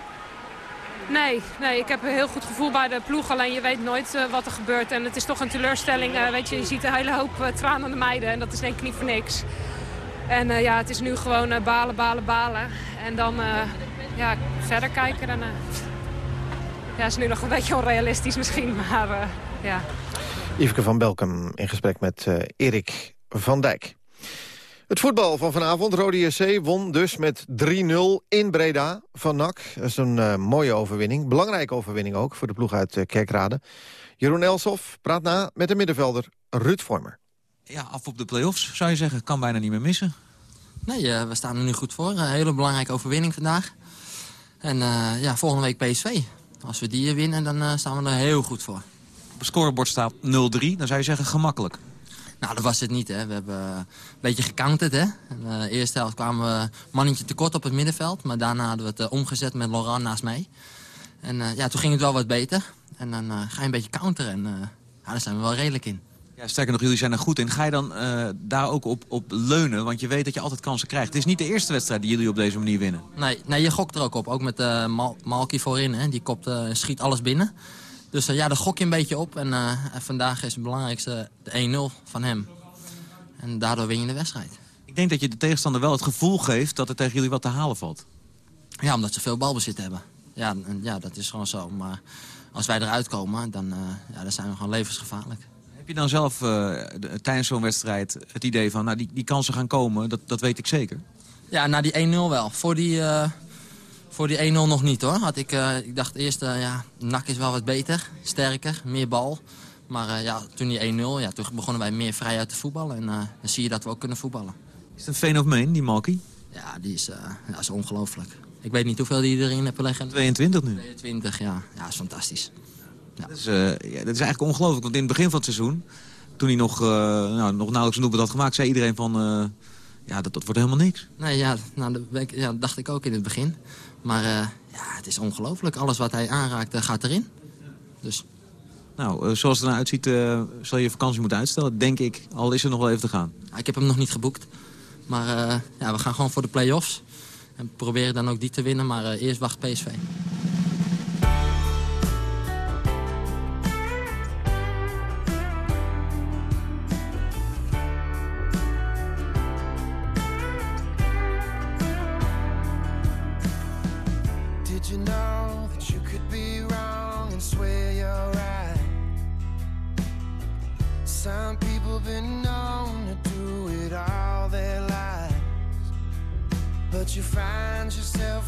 Nee, nee, ik heb een heel goed gevoel bij de ploeg. Alleen je weet nooit wat er gebeurt. En het is toch een teleurstelling. weet je, je ziet een hele hoop uh, tranen meiden. En dat is denk ik niet voor niks. En ja, het is nu gewoon balen, balen, balen. En dan ja, verder kijken. En, ja, is nu nog een beetje onrealistisch misschien. Maar ja. Yveske van Belkem in gesprek met Erik van Dijk. Het voetbal van vanavond, Rode JC won dus met 3-0 in Breda van NAC. Dat is een uh, mooie overwinning, belangrijke overwinning ook voor de ploeg uit uh, Kerkrade. Jeroen Elsof praat na met de middenvelder Ruud Vormer. Ja, af op de play-offs zou je zeggen, kan bijna niet meer missen. Nee, uh, we staan er nu goed voor. Een hele belangrijke overwinning vandaag. En ja, volgende week PSV. Als we die winnen, dan staan we er heel goed voor. Op het scorebord staat 0-3, dan zou je zeggen gemakkelijk. Nou, dat was het niet. Hè. We hebben een beetje gecounterd. Hè. In de eerste helft kwamen we mannetje tekort op het middenveld. Maar daarna hadden we het uh, omgezet met Laurent naast mij. En uh, ja, toen ging het wel wat beter. En dan ga je een beetje counteren. En ja, daar zijn we wel redelijk in. Ja, sterker nog, jullie zijn er goed in. Ga je dan daar ook op, op leunen? Want je weet dat je altijd kansen krijgt. Het is niet de eerste wedstrijd die jullie op deze manier winnen. Nee, nee je gokt er ook op. Ook met Mal Malky voorin. Hè. Die kopt, schiet alles binnen. Dus ja, daar gok je een beetje op. En vandaag is het belangrijkste de 1-0 van hem. En daardoor win je de wedstrijd. Ik denk dat je de tegenstander wel het gevoel geeft dat er tegen jullie wat te halen valt. Ja, omdat ze veel balbezit hebben. Ja, en, ja dat is gewoon zo. Maar als wij eruit komen, dan, uh, ja, dan zijn we gewoon levensgevaarlijk. Heb je dan zelf uh, de, tijdens zo'n wedstrijd het idee van... nou, die, die kansen gaan komen, dat, dat weet ik zeker? Ja, na die 1-0 wel. Voor die, uh, voor die 1-0 nog niet, hoor. Had ik, ik dacht eerst, ja, NAC is wel wat beter, sterker, meer bal... Maar ja, toen die 1-0, ja, toen begonnen wij meer vrij uit te voetballen. En dan zie je dat we ook kunnen voetballen. Is het een fenomeen, die Malky? Ja, die is, ja, is ongelooflijk. Ik weet niet hoeveel die erin heeft leggen. 22 nu? 22, ja. Ja, is fantastisch. Ja. Dat, is, ja, dat is eigenlijk ongelooflijk. Want in het begin van het seizoen, toen hij nog, nou, nog nauwelijks een doelpunt had gemaakt... zei iedereen van, ja, dat, dat wordt helemaal niks. Nee, ja, nou, dat, ja, dat dacht ik ook in het begin. Maar ja, het is ongelooflijk. Alles wat hij aanraakt, gaat erin. Dus... Nou, zoals het eruit ziet, zal je vakantie moeten uitstellen, denk ik. Al is er nog wel even te gaan. Ja, ik heb hem nog niet geboekt. Maar ja, we gaan gewoon voor de play-offs. En proberen dan ook die te winnen, maar eerst wacht PSV.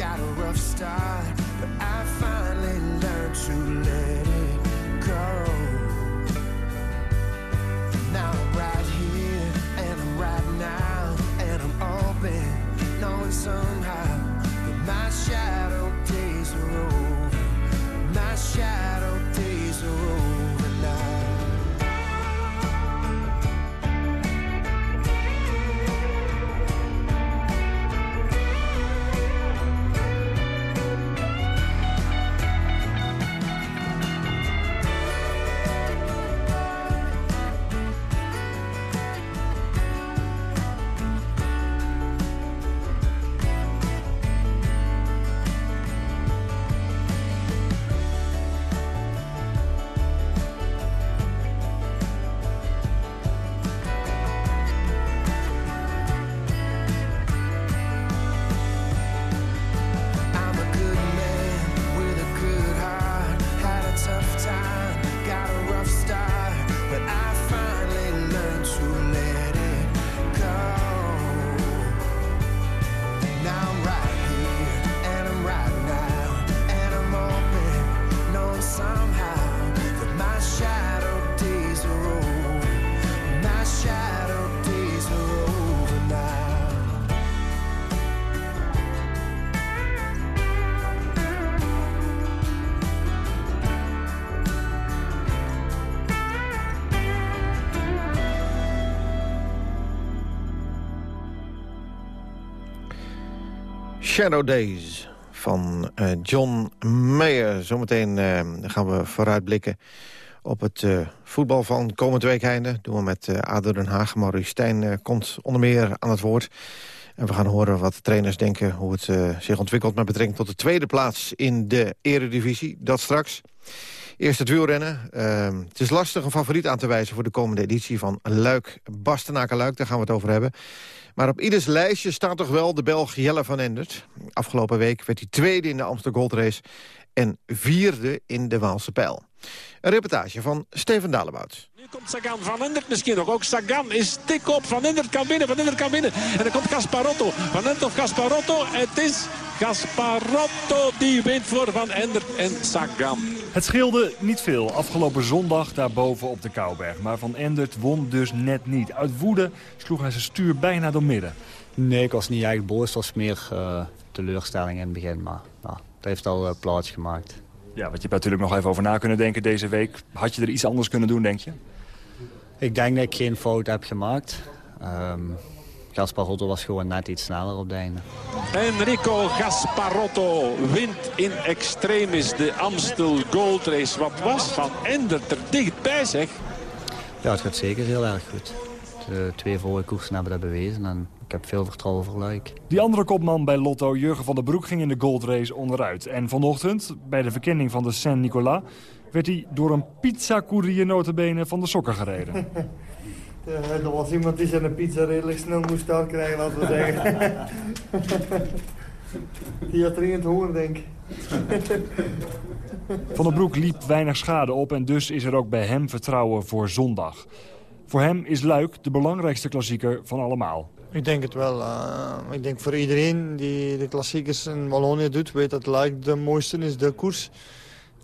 gotta Shadow Days van eh, John Mayer. Zometeen eh, gaan we vooruitblikken op het eh, voetbal van komend weekende. doen we met uh, ADO Den Haag. Maurice Stijn komt onder meer aan het woord. En we gaan horen wat de trainers denken... hoe het zich ontwikkelt met betrekking tot de tweede plaats in de eredivisie. Dat straks. Eerst het wielrennen. Uh, het is lastig een favoriet aan te wijzen voor de komende editie van Luik. Bastenaken-Luik, daar gaan we het over hebben. Maar op ieders lijstje staat toch wel de Belg Jelle van Endert. Afgelopen week werd hij tweede in de Amsterdam Gold Race... en vierde in de Waalse Pijl. Een reportage van Steven Dalebout. Komt Sagan van Endert misschien nog. Ook Sagan is tik op. Van Endert kan binnen. Van Endert kan binnen. En dan komt Gasparotto. Van Endert of Gasparotto. Het is Gasparotto die wint voor Van Endert en Sagan. Het scheelde niet veel afgelopen zondag daarboven op de Kouberg. Maar Van Endert won dus net niet. Uit woede sloeg hij zijn stuur bijna door midden. Nee, ik was niet echt boos. Het was meer uh, teleurstelling in het begin. Maar nou, het heeft al uh, plaats gemaakt. Ja, want je hebt natuurlijk nog even over na kunnen denken deze week. Had je er iets anders kunnen doen, denk je? Ik denk dat ik geen fout heb gemaakt. Um, Gasparotto was gewoon net iets sneller op de einde. Enrico Gasparotto wint in extremis de Amstel Gold Race. Wat was Van Endert er dichtbij, zeg. Ja, het gaat zeker heel erg goed. De twee vorige koersen hebben dat bewezen en ik heb veel vertrouwen voor Luik. Die andere kopman bij Lotto, Jurgen van der Broek, ging in de Gold Race onderuit. En vanochtend, bij de verkenning van de Saint-Nicolas... werd hij door een pizza-courier notabene van de sokken gereden. Er was iemand die zijn pizza redelijk snel moest start krijgen, laten we zeggen. die had er in het hoorn, denk ik. Van der Broek liep weinig schade op en dus is er ook bij hem vertrouwen voor zondag. Voor hem is Luik de belangrijkste klassieker van allemaal. Ik denk het wel. Uh, ik denk voor iedereen die de klassiekers in Wallonië doet... weet dat Luik de mooiste is, de koers.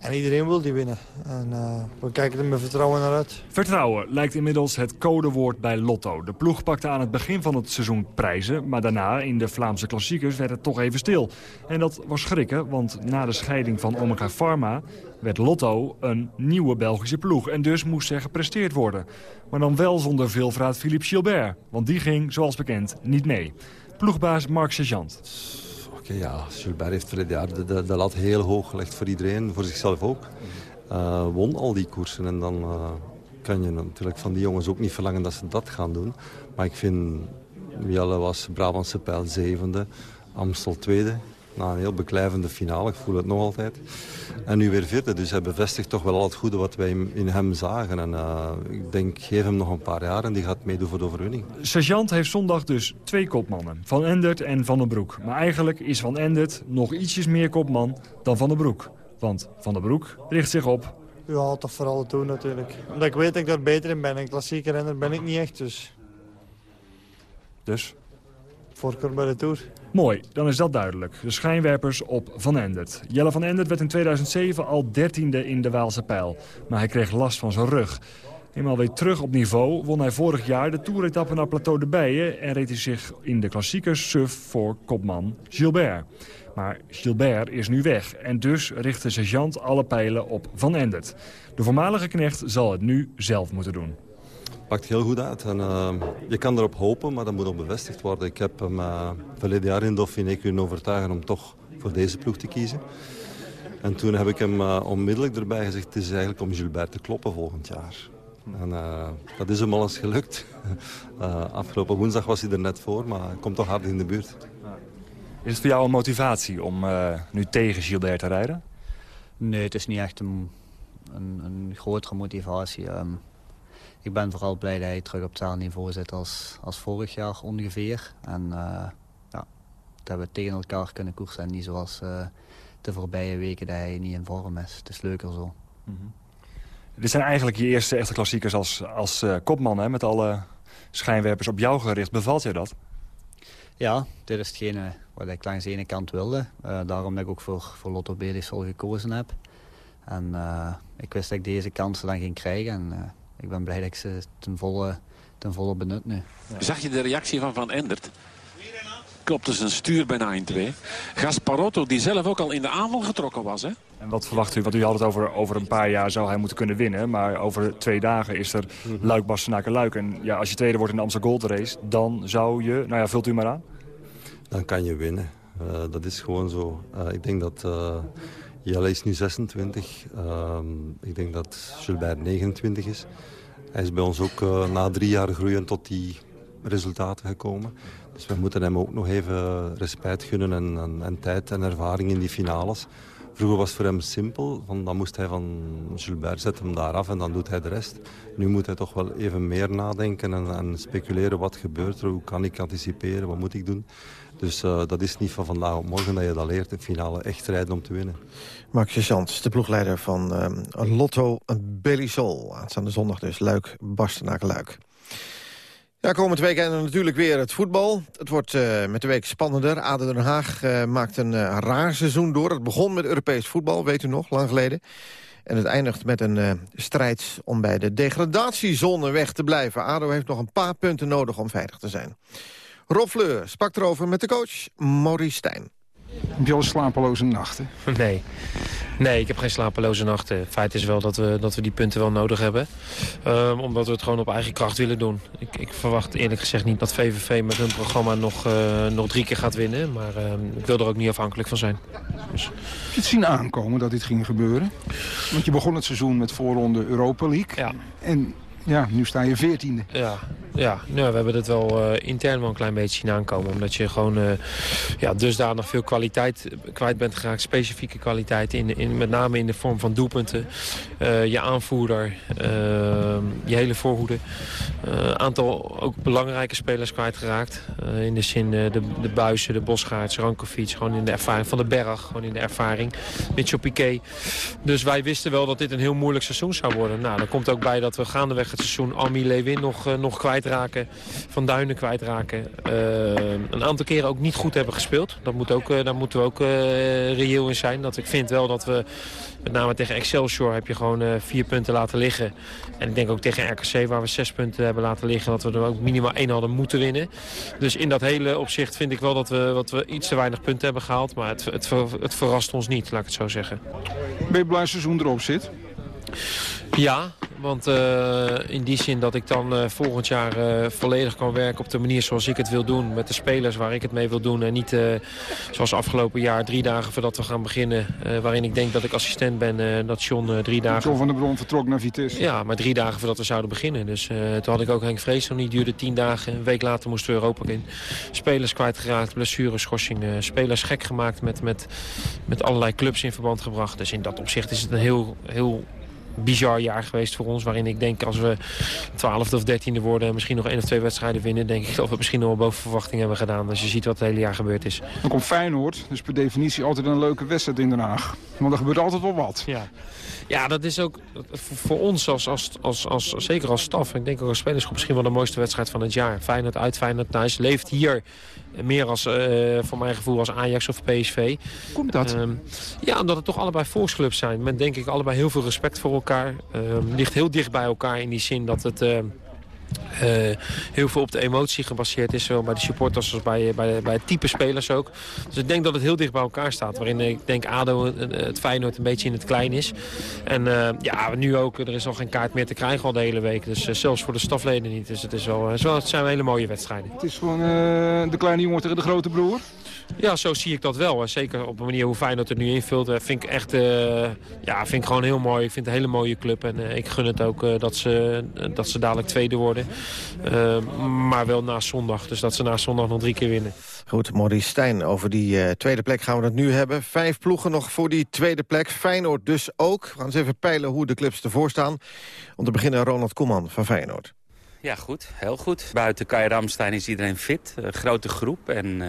En iedereen wil die winnen. En uh, we kijken er met vertrouwen naar uit. Vertrouwen lijkt inmiddels het codewoord bij Lotto. De ploeg pakte aan het begin van het seizoen prijzen... maar daarna, in de Vlaamse klassiekers, werd het toch even stil. En dat was schrikken, want na de scheiding van Omega Pharma... werd Lotto een nieuwe Belgische ploeg. En dus moest er gepresteerd worden. Maar dan wel zonder veelvraat Philippe Gilbert. Want die ging, zoals bekend, niet mee. Ploegbaas Marc Sergeant. Okay, ja, Gilbert heeft vorig jaar de, de, de, lat heel hoog gelegd voor iedereen, voor zichzelf ook. Uh, won al die koersen en dan uh, kan je natuurlijk van die jongens ook niet verlangen dat ze dat gaan doen. Maar ik vind, Jelle was Brabantse pijl zevende, Amstel tweede. Na een heel beklijvende finale, ik voel het nog altijd. En nu weer vierde, dus hij bevestigt toch wel al het goede wat wij in hem zagen. En eh, ik denk, geef hem nog een paar jaar en die gaat meedoen voor de overwinning. Sergeant heeft zondag dus twee kopmannen. Van Endert en Van den Broek. Maar eigenlijk is Van Endert nog ietsjes meer kopman dan Van den Broek. Want Van den Broek richt zich op Ja, toch vooral het doen natuurlijk. Omdat ik weet dat ik daar beter in ben. Een klassieke renner ben ik niet echt, dus Dus? voorkeur bij de Tour. Mooi, dan is dat duidelijk. De schijnwerpers op Van Endert. Jelle van Endert werd in 2007 al dertiende in de Waalse pijl. Maar hij kreeg last van zijn rug. Eenmaal weer terug op niveau won hij vorig jaar de toeretappe naar Plateau de Bijen... en reed hij zich in de klassiekers suf voor kopman Gilbert. Maar Gilbert is nu weg en dus richt de sergeant alle pijlen op Van Endert. De voormalige knecht zal het nu zelf moeten doen. Pakt heel goed uit. En, eh, je kan erop hopen, maar dat moet nog bevestigd worden. Ik heb hem uh, verleden jaar in Dauphiné kunnen overtuigen om toch voor deze ploeg te kiezen. En toen heb ik hem eh, onmiddellijk erbij gezegd... het is eigenlijk om Gilbert te kloppen volgend jaar. En uh, dat is hem al eens gelukt. Uh, afgelopen woensdag was hij er net voor, maar hij komt toch hard in de buurt. Is het voor jou een motivatie om uh, nu tegen Gilbert te rijden? Nee, het is niet echt een, een, een grotere motivatie. Um, ik ben vooral blij dat hij terug op hetzelfde niveau zit als, als vorig jaar ongeveer. En ja, dat we tegen elkaar kunnen koersen en niet zoals de voorbije weken dat hij niet in vorm is. Het is leuker zo. Mm -hmm. Dit zijn eigenlijk je eerste echte klassiekers als, als uh, kopman, hè, met alle schijnwerpers op jou gericht. Bevalt jij dat? Ja, dit is hetgene wat ik langs de ene kant wilde. Uh, daarom dat ik ook voor, voor Lotto Belisol gekozen heb. En uh, ik wist dat ik deze kansen dan ging krijgen. En ik ben blij dat ik ze ten volle, ten volle benut nu. Ja. Zag je de reactie van Van Endert? klopte zijn stuur bijna in twee. Gasparotto, die zelf ook al in de aanval getrokken was. Hè? En wat verwacht u? Want u had het over, over een paar jaar zou hij moeten kunnen winnen. Maar over twee dagen is er luik bastenaken luik. En ja, als je tweede wordt in de Amsterdam Gold Race... dan zou je... Nou ja, vult u maar aan. Dan kan je winnen. Uh, dat is gewoon zo. Uh, ik denk dat... Uh, Jelle is nu 26. ik denk dat Gilbert 29 is. Hij is bij ons ook na drie jaar groeien tot die resultaten gekomen. Dus we moeten hem ook nog even respect gunnen en, en, en, tijd en ervaring in die finales. Vroeger was het voor hem simpel. Van, dan moest hij van Gilbert zet hem daar af en dan doet hij de rest. Nu moet hij toch wel even meer nadenken en, en speculeren wat gebeurt er. Hoe kan ik anticiperen? Wat moet ik doen? Dus uh, dat is niet van vandaag op morgen dat je dat leert. De finale echt rijden om te winnen. Mark Chachant, de ploegleider van uh, Lotto Belisol. Aanstaande zondag dus. Luik, Bastenaken, Luik. Ja, komend weekend natuurlijk weer het voetbal. Het wordt uh, met de week spannender. ADO Den Haag uh, maakt een uh, raar seizoen door. Het begon met Europees voetbal, weet u nog, lang geleden. En het eindigt met een strijd om bij de degradatiezone weg te blijven. ADO heeft nog een paar punten nodig om veilig te zijn. Rob Fleur sprak erover met de coach Maurice Stijn. Heb je al slapeloze nachten? Nee. Nee, ik heb geen slapeloze nachten. Het feit is wel dat we, dat we die punten wel nodig hebben. Um, omdat we het gewoon op eigen kracht willen doen. Ik, ik, verwacht eerlijk gezegd niet dat VVV met hun programma nog, uh, nog drie keer gaat winnen. Maar uh, ik wil er ook niet afhankelijk van zijn. Dus. Heb je het zien aankomen dat dit ging gebeuren? Want je begon het seizoen met voorronde Europa League. Ja. En ja, nu sta je veertiende. Ja, ja. Nou, we hebben het wel uh, intern wel een klein beetje zien aankomen. Omdat je gewoon uh, ja, dusdanig veel kwaliteit kwijt bent geraakt. Specifieke kwaliteit, in, in, met name in de vorm van doelpunten. Uh, je aanvoerder, je hele voorhoede. Een aantal ook belangrijke spelers kwijtgeraakt. in de zin de, de Buizen, de Bosgaards, Rankovic. Gewoon in de ervaring van de Berg. Gewoon in de ervaring. Mitchell Piquet. Dus wij wisten wel dat dit een heel moeilijk seizoen zou worden. Nou, dan komt ook bij dat we gaandeweg het seizoen Ami Lewin nog, nog Van Duinen kwijtraken. Uh, een aantal keren ook niet goed hebben gespeeld. Dat moet ook, uh, daar moeten we ook reëel in zijn. Dat ik vind wel dat we, met name tegen Excelsior, heb je gewoon vier punten laten liggen. En ik denk ook tegen RKC, waar we zes punten hebben laten liggen, dat we er ook minimaal één hadden moeten winnen. Dus in dat hele opzicht vind ik wel dat we, dat we iets te weinig punten hebben gehaald. Maar het, het, het verrast ons niet, laat ik het zo zeggen. Ben je blij seizoen erop zit? Ja, want uh, in die zin dat ik dan uh, volgend jaar uh, volledig kan werken op de manier zoals ik het wil doen. Met de spelers waar ik het mee wil doen. En niet zoals afgelopen jaar drie dagen voordat we gaan beginnen. waarin ik denk dat ik assistent ben. dat John drie dagen... John van der Bron vertrok naar Vitesse. Ja, maar drie dagen voordat we zouden beginnen. Dus toen had ik ook Henk Vrees nog niet. duurde tien dagen. Een week later moesten we Europa in. Spelers kwijtgeraakt, blessures, schorsingen. Spelers gek gemaakt met, met, met allerlei clubs in verband gebracht. Dus in dat opzicht is het een heel, heel bizar jaar geweest voor ons. Waarin ik denk als we 12e of 13e worden... en misschien nog één of twee wedstrijden winnen... denk ik dat we misschien nog wel boven verwachting hebben gedaan. Als je ziet wat het hele jaar gebeurd is. Dan komt Feyenoord. Dus per definitie altijd een leuke wedstrijd in Den Haag. Want er gebeurt altijd wel wat. Ja. Ja, dat is ook voor ons, als, als, als, als, zeker als staf... ik denk ook als spelersgroep misschien wel de mooiste wedstrijd van het jaar. Feyenoord uit, Feyenoord thuis. Leeft hier meer als, uh, voor mijn gevoel als Ajax of PSV. Komt dat? Uh, ja, omdat het toch allebei volksclubs zijn. Met denk ik allebei heel veel respect voor elkaar. Uh, ligt heel dicht bij elkaar in die zin dat het... Uh, heel veel op de emotie gebaseerd is. Zowel bij de supporters als bij, bij, bij het type spelers ook. Dus ik denk dat het heel dicht bij elkaar staat. Waarin ik denk ADO het Feyenoord een beetje in het klein is. En uh, ja, nu ook. Er is al geen kaart meer te krijgen al de hele week. Dus uh, zelfs voor de stafleden niet. Dus het, is wel, het zijn hele mooie wedstrijden. Het is gewoon de kleine jongen tegen de grote broer? Ja, zo zie ik dat wel. Zeker op de manier hoe Feyenoord er nu invult. vind ik echt uh, ja, vind ik gewoon heel mooi. Ik vind het een hele mooie club. En uh, ik gun het ook uh, dat, ze, dat ze dadelijk tweede worden. maar wel na zondag. Dus dat ze na zondag nog drie keer winnen. Goed, Maurice Stijn, over die tweede plek gaan we het nu hebben. Vijf ploegen nog voor die tweede plek. Feyenoord dus ook. We gaan eens even peilen hoe de clubs ervoor staan. Om te beginnen Ronald Koeman van Feyenoord. Ja, goed. Heel goed. Buiten Kai Ramstein is iedereen fit. Een grote groep. En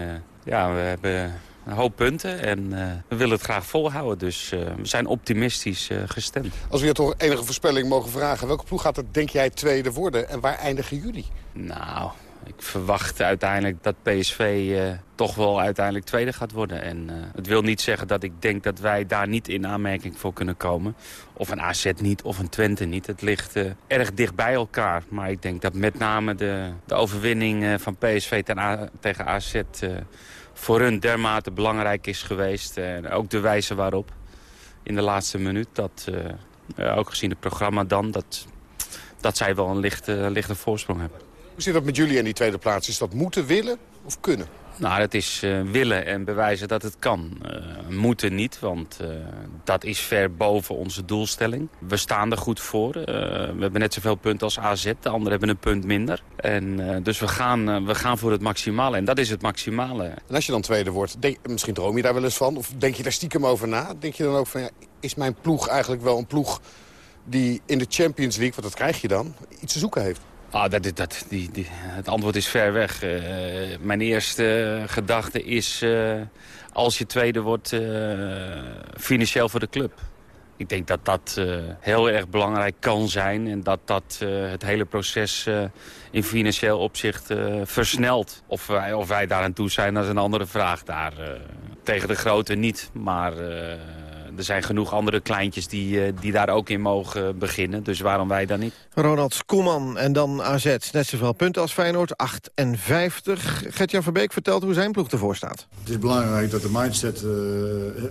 ja, we hebben een hoop punten en uh, we willen het graag volhouden. Dus uh, we zijn optimistisch uh, gestemd. Als we je toch enige voorspelling mogen vragen... welke ploeg gaat er, denk jij, tweede worden en waar eindigen jullie? Nou, ik verwacht uiteindelijk dat PSV toch wel uiteindelijk tweede gaat worden. En het wil niet zeggen dat ik denk dat wij daar niet in aanmerking voor kunnen komen. Of een AZ niet, of een Twente niet. Het ligt erg dicht bij elkaar. Maar ik denk dat met name de, de overwinning van PSV ten tegen AZ voor hun dermate belangrijk is geweest. En ook de wijze waarop in de laatste minuut. Dat, uh, ook gezien het programma dan, dat, dat zij wel een lichte, lichte voorsprong hebben. Hoe zit dat met jullie in die tweede plaats? Is dat moeten, willen of kunnen? Nou, dat is uh, willen en bewijzen dat het kan. Uh, moeten niet, want uh, dat is ver boven onze doelstelling. We staan er goed voor. we hebben net zoveel punten als AZ. De anderen hebben een punt minder. En, dus we gaan, we gaan voor het maximale. En dat is het maximale. En als je dan tweede wordt, denk, misschien droom je daar wel eens van? Of denk je daar stiekem over na? Denk je dan ook van, ja, is mijn ploeg eigenlijk wel een ploeg... die in de Champions League, want dat krijg je dan, iets te zoeken heeft? Ah, dat, dat, die, die, het antwoord is ver weg. Uh, mijn eerste gedachte is, uh, als je tweede wordt, uh, financieel voor de club. Ik denk dat dat heel erg belangrijk kan zijn. En dat dat het hele proces in financieel opzicht versnelt. Of wij, of wij daar aan toe zijn, dat is een andere vraag. Daar, tegen de grote niet, maar er zijn genoeg andere kleintjes die, uh, die daar ook in mogen beginnen. Dus waarom wij dan niet? Ronald Koeman en dan AZ. Net zoveel punten als Feyenoord, 58. Gert-Jan Verbeek vertelt hoe zijn ploeg ervoor staat. Het is belangrijk dat de mindset uh,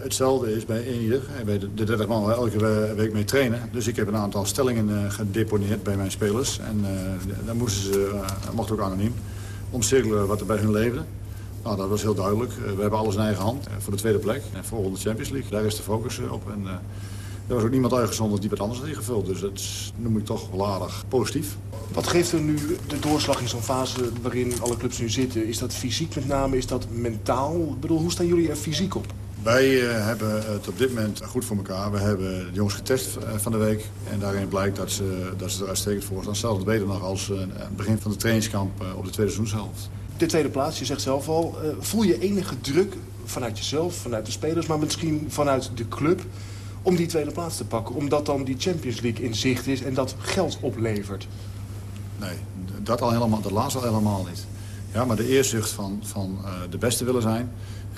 hetzelfde is bij een ieder. Bij de, de 30 man elke week mee trainen. Dus ik heb een aantal stellingen uh, gedeponeerd bij mijn spelers. En dan moesten ze, mocht ook anoniem, omcirkelen wat er bij hun leefde. Nou, dat was heel duidelijk. Uh, we hebben alles in eigen hand uh, voor de tweede plek. En voor de Champions League. Daar is de focus uh, op. En er was ook niemand uitgezonderd die wat anders had ingevuld. Dus dat noem ik toch wel aardig positief. Wat geeft er nu de doorslag in zo'n fase waarin alle clubs nu zitten? Is dat fysiek met name? Is dat mentaal? Ik bedoel, hoe staan jullie er fysiek op? Wij hebben het op dit moment goed voor elkaar. We hebben de jongens getest van de week. En daarin blijkt dat ze, dat ze er uitstekend voor staan. Zelfs beter nog als het begin van de trainingskamp op de tweede seizoenshelft de tweede plaats, je zegt zelf al, uh, voel je enige druk vanuit jezelf, vanuit de spelers... maar misschien vanuit de club om die tweede plaats te pakken? Omdat dan die Champions League in zicht is en dat geld oplevert? Nee, dat, al helemaal, dat laatste al helemaal niet. Ja, maar de eerzucht van, van uh, de beste willen zijn...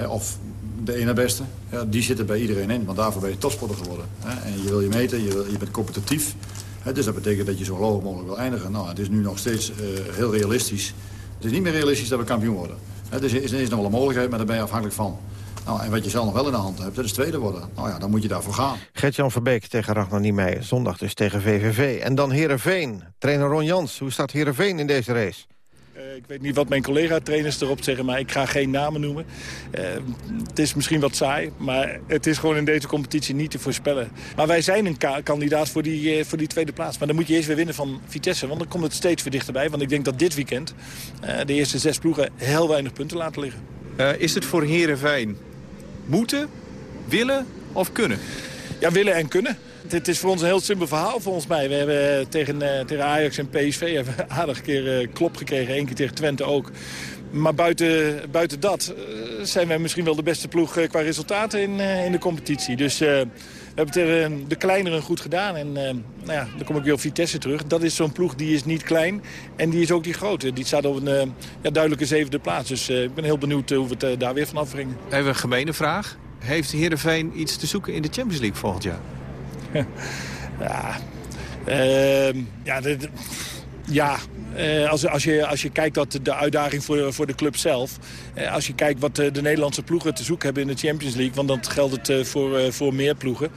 Of de ene beste, ja, die zit er bij iedereen in. Want daarvoor ben je topsporter geworden. Hè. En je wil je meten, je, je bent competitief. Hè, dus dat betekent dat je zo hoog mogelijk wil eindigen. Nou, het is nu nog steeds uh, heel realistisch het is niet meer realistisch dat we kampioen worden. Het is, is, is nog wel een mogelijkheid, maar daar ben je afhankelijk van. Nou, en wat je zelf nog wel in de hand hebt, dat is tweede worden. Nou ja, dan moet je daarvoor gaan. Gert-Jan Verbeek tegen Ragnar Niemeyer. Zondag dus tegen VVV. En dan Heerenveen. Trainer Ron Jans. Hoe staat Heerenveen in deze race? Ik weet niet wat mijn collega-trainers erop zeggen, maar ik ga geen namen noemen. Eh, het is misschien wat saai, maar het is gewoon in deze competitie niet te voorspellen. Maar wij zijn een ka- kandidaat voor die, eh, voor die tweede plaats. Maar dan moet je eerst weer winnen van Vitesse, want dan komt het steeds weer dichterbij. Want ik denk dat dit weekend eh, de eerste zes ploegen heel weinig punten laten liggen. Is het voor Herenveen moeten, willen of kunnen? Ja, willen en kunnen. Het is voor ons een heel simpel verhaal volgens mij. We hebben eh, tegen, eh, tegen Ajax en PSV hebben aardig keer eh, klop gekregen. Eén keer tegen Twente ook. Maar buiten, buiten dat zijn wij misschien wel de beste ploeg qua resultaten in, in de competitie. Dus we hebben tegen de kleineren goed gedaan. En nou ja, dan kom ik weer op Vitesse terug. Dat is zo'n ploeg die is niet klein en die is ook die grote. Die staat op een ja, duidelijke zevende plaats. Dus ik ben heel benieuwd hoe we het daar weer van afbrengen. Even een gemene vraag. Heeft Heerenveen iets te zoeken in de Champions League volgend jaar? Ja, Ehm, ja, ja. Eh, als, als, je, als je kijkt dat de uitdaging voor, voor de club zelf... eh, als je kijkt wat eh, de Nederlandse ploegen te zoeken hebben in de Champions League... want dat geldt het voor, voor meer ploegen...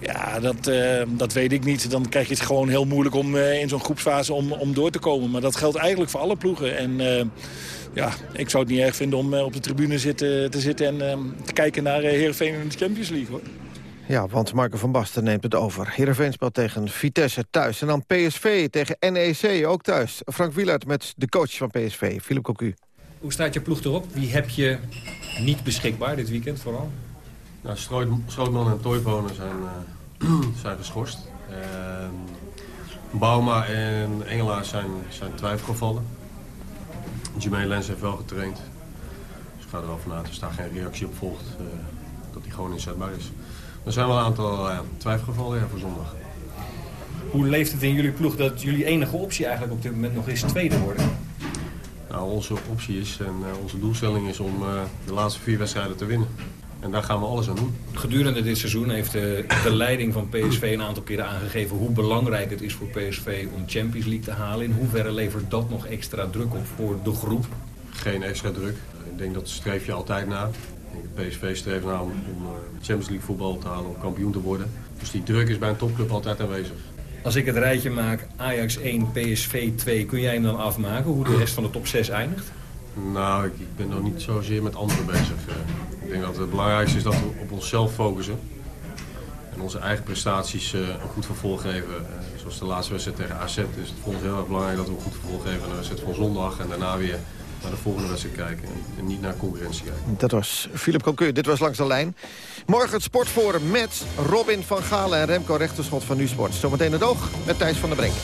ja, dat, dat weet ik niet. Dan krijg je het gewoon heel moeilijk om in zo'n groepsfase om, om door te komen. Maar dat geldt eigenlijk voor alle ploegen. En ja, ik zou het niet erg vinden om op de tribune zitten, te zitten... en eh, te kijken naar Heerenveen in de Champions League, hoor. Ja, want Marco van Basten neemt het over. Heerenveen speelt tegen Vitesse thuis. En dan PSV tegen NEC ook thuis. Frank Wielaert met de coach van PSV, Philip Cocu. Hoe staat je ploeg erop? Wie heb je niet beschikbaar dit weekend vooral? Nou, Strootman en Toivonen zijn, eh, zijn geschorst. Ehm Bauma en Engelaar zijn, zijn twijfelgevallen. Jermaine Lens heeft wel getraind. Dus ik ga er wel vanuit als daar geen reactie op volgt, eh, dat hij gewoon inzetbaar is. Er zijn wel een aantal eh, twijfelgevallen ja, voor zondag. Hoe leeft het in jullie ploeg dat jullie enige optie eigenlijk op dit moment nog is tweede worden? Nou, onze optie is en eh, onze doelstelling is om eh, de laatste vier wedstrijden te winnen. En daar gaan we alles aan doen. Gedurende dit seizoen heeft de, de leiding van PSV een aantal keren aangegeven hoe belangrijk het is voor PSV om Champions League te halen. In hoeverre levert dat nog extra druk op voor de groep? Geen extra druk. Ik denk dat streef je altijd na. PSV streeft na om, om eh, Champions League voetbal te halen, om kampioen te worden. Dus die druk is bij een topclub altijd aanwezig. Als ik het rijtje maak, Ajax 1, PSV 2, kun jij hem dan afmaken hoe de rest van de top 6 eindigt? Nou, ik, ik ben nog niet zozeer met anderen bezig. Eh, ik denk dat het belangrijkste is dat we op onszelf focussen. En onze eigen prestaties eh, een goed vervolg geven. Zoals de laatste wedstrijd tegen AZ is het voor ons heel erg belangrijk dat we een goed vervolg geven aan de wedstrijd van zondag. En daarna weer naar de volgende wedstrijd kijken. En, niet naar concurrentie kijken. Dat was Philip Cocu. Dit was Langs de Lijn. Morgen het Sportforum met Robin van Galen en Remco Rechterschot van NuSport. Zometeen het oog met Thijs van der Brink.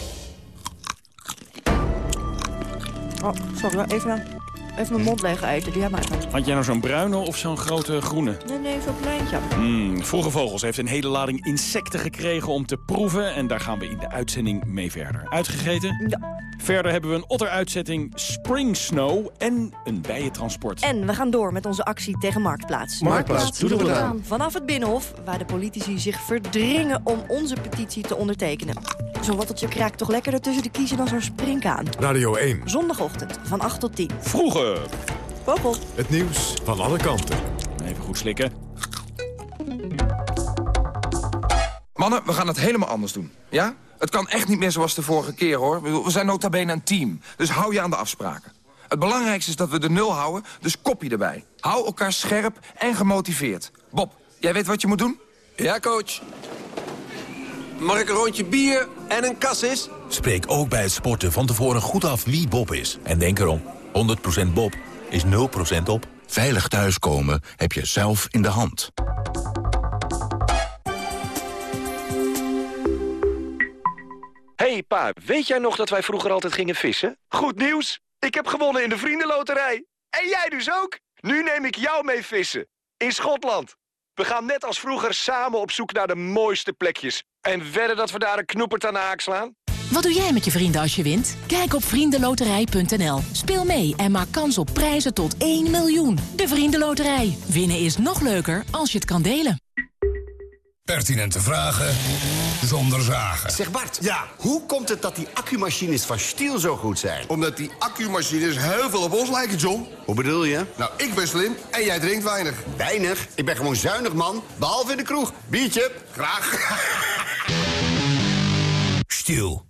Oh, sorry, even, even mijn mond leeg eten. Die hebben even. Had jij nou zo'n bruine of zo'n grote groene? Nee, nee, zo'n kleintje. Hmm, Vroege Vogels heeft een hele lading insecten gekregen om te proeven. En daar gaan we in de uitzending mee verder. Uitgegeten? Ja. Verder hebben we een otteruitzetting Spring Snow en een bijentransport. En we gaan door met onze actie tegen Marktplaats. Marktplaats, doe wat aan. Vanaf het Binnenhof, waar de politici zich verdringen om onze petitie te ondertekenen. Zo'n watteltje kraakt toch lekkerder tussen de kiezen dan zo'n springkaan. Radio 1. Zondagochtend, van 8 tot 10. Vogel. Het nieuws van alle kanten. Even goed slikken. Mannen, we gaan het helemaal anders doen. Ja? Het kan echt niet meer zoals de vorige keer, hoor. We zijn nota bene een team. Dus hou je aan de afspraken. Het belangrijkste is dat we de nul houden, dus kopje erbij. Hou elkaar scherp en gemotiveerd. Bob, jij weet wat je moet doen? Ja, coach. Mag ik een rondje bier en een kassis? Spreek ook bij het sporten van tevoren goed af wie Bob is. En denk erom, 100% Bob is 0% op. Veilig thuiskomen heb je zelf in de hand. hey, pa, weet jij nog dat wij vroeger altijd gingen vissen? Goed nieuws! Ik heb gewonnen in de Vriendenloterij. En jij dus ook? Nu neem ik jou mee vissen. In Schotland. We gaan net als vroeger samen op zoek naar de mooiste plekjes. En wedden dat we daar een knoepert aan de haak slaan? Wat doe jij met je vrienden als je wint? Kijk op vriendenloterij.nl. Speel mee en maak kans op prijzen tot 1 miljoen. De Vriendenloterij. Winnen is nog leuker als je het kan delen. Pertinente vragen zonder zagen. Zeg Bart, ja. hoe komt het dat die accumachines van Stiel zo goed zijn? Omdat die accumachines heel veel op ons lijken, John. Hoe bedoel je? Nou, ik ben slim en jij drinkt weinig. Weinig? Ik ben gewoon zuinig, man. Behalve in de kroeg. Biertje? Graag. Stiel.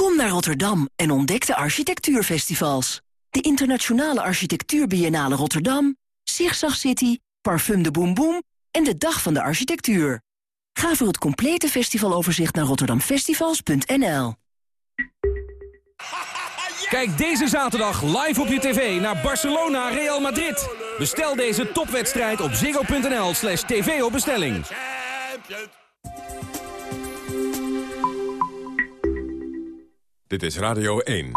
Kom naar Rotterdam en ontdek de architectuurfestivals. De Internationale Architectuurbiennale Rotterdam, Zigzag City, Parfum de Boom Boom en de Dag van de Architectuur. Ga voor het complete festivaloverzicht naar rotterdamfestivals.nl. Kijk deze zaterdag live op je tv naar Barcelona Real Madrid. Bestel deze topwedstrijd op ziggo.nl slash tv op bestelling. Dit is Radio 1.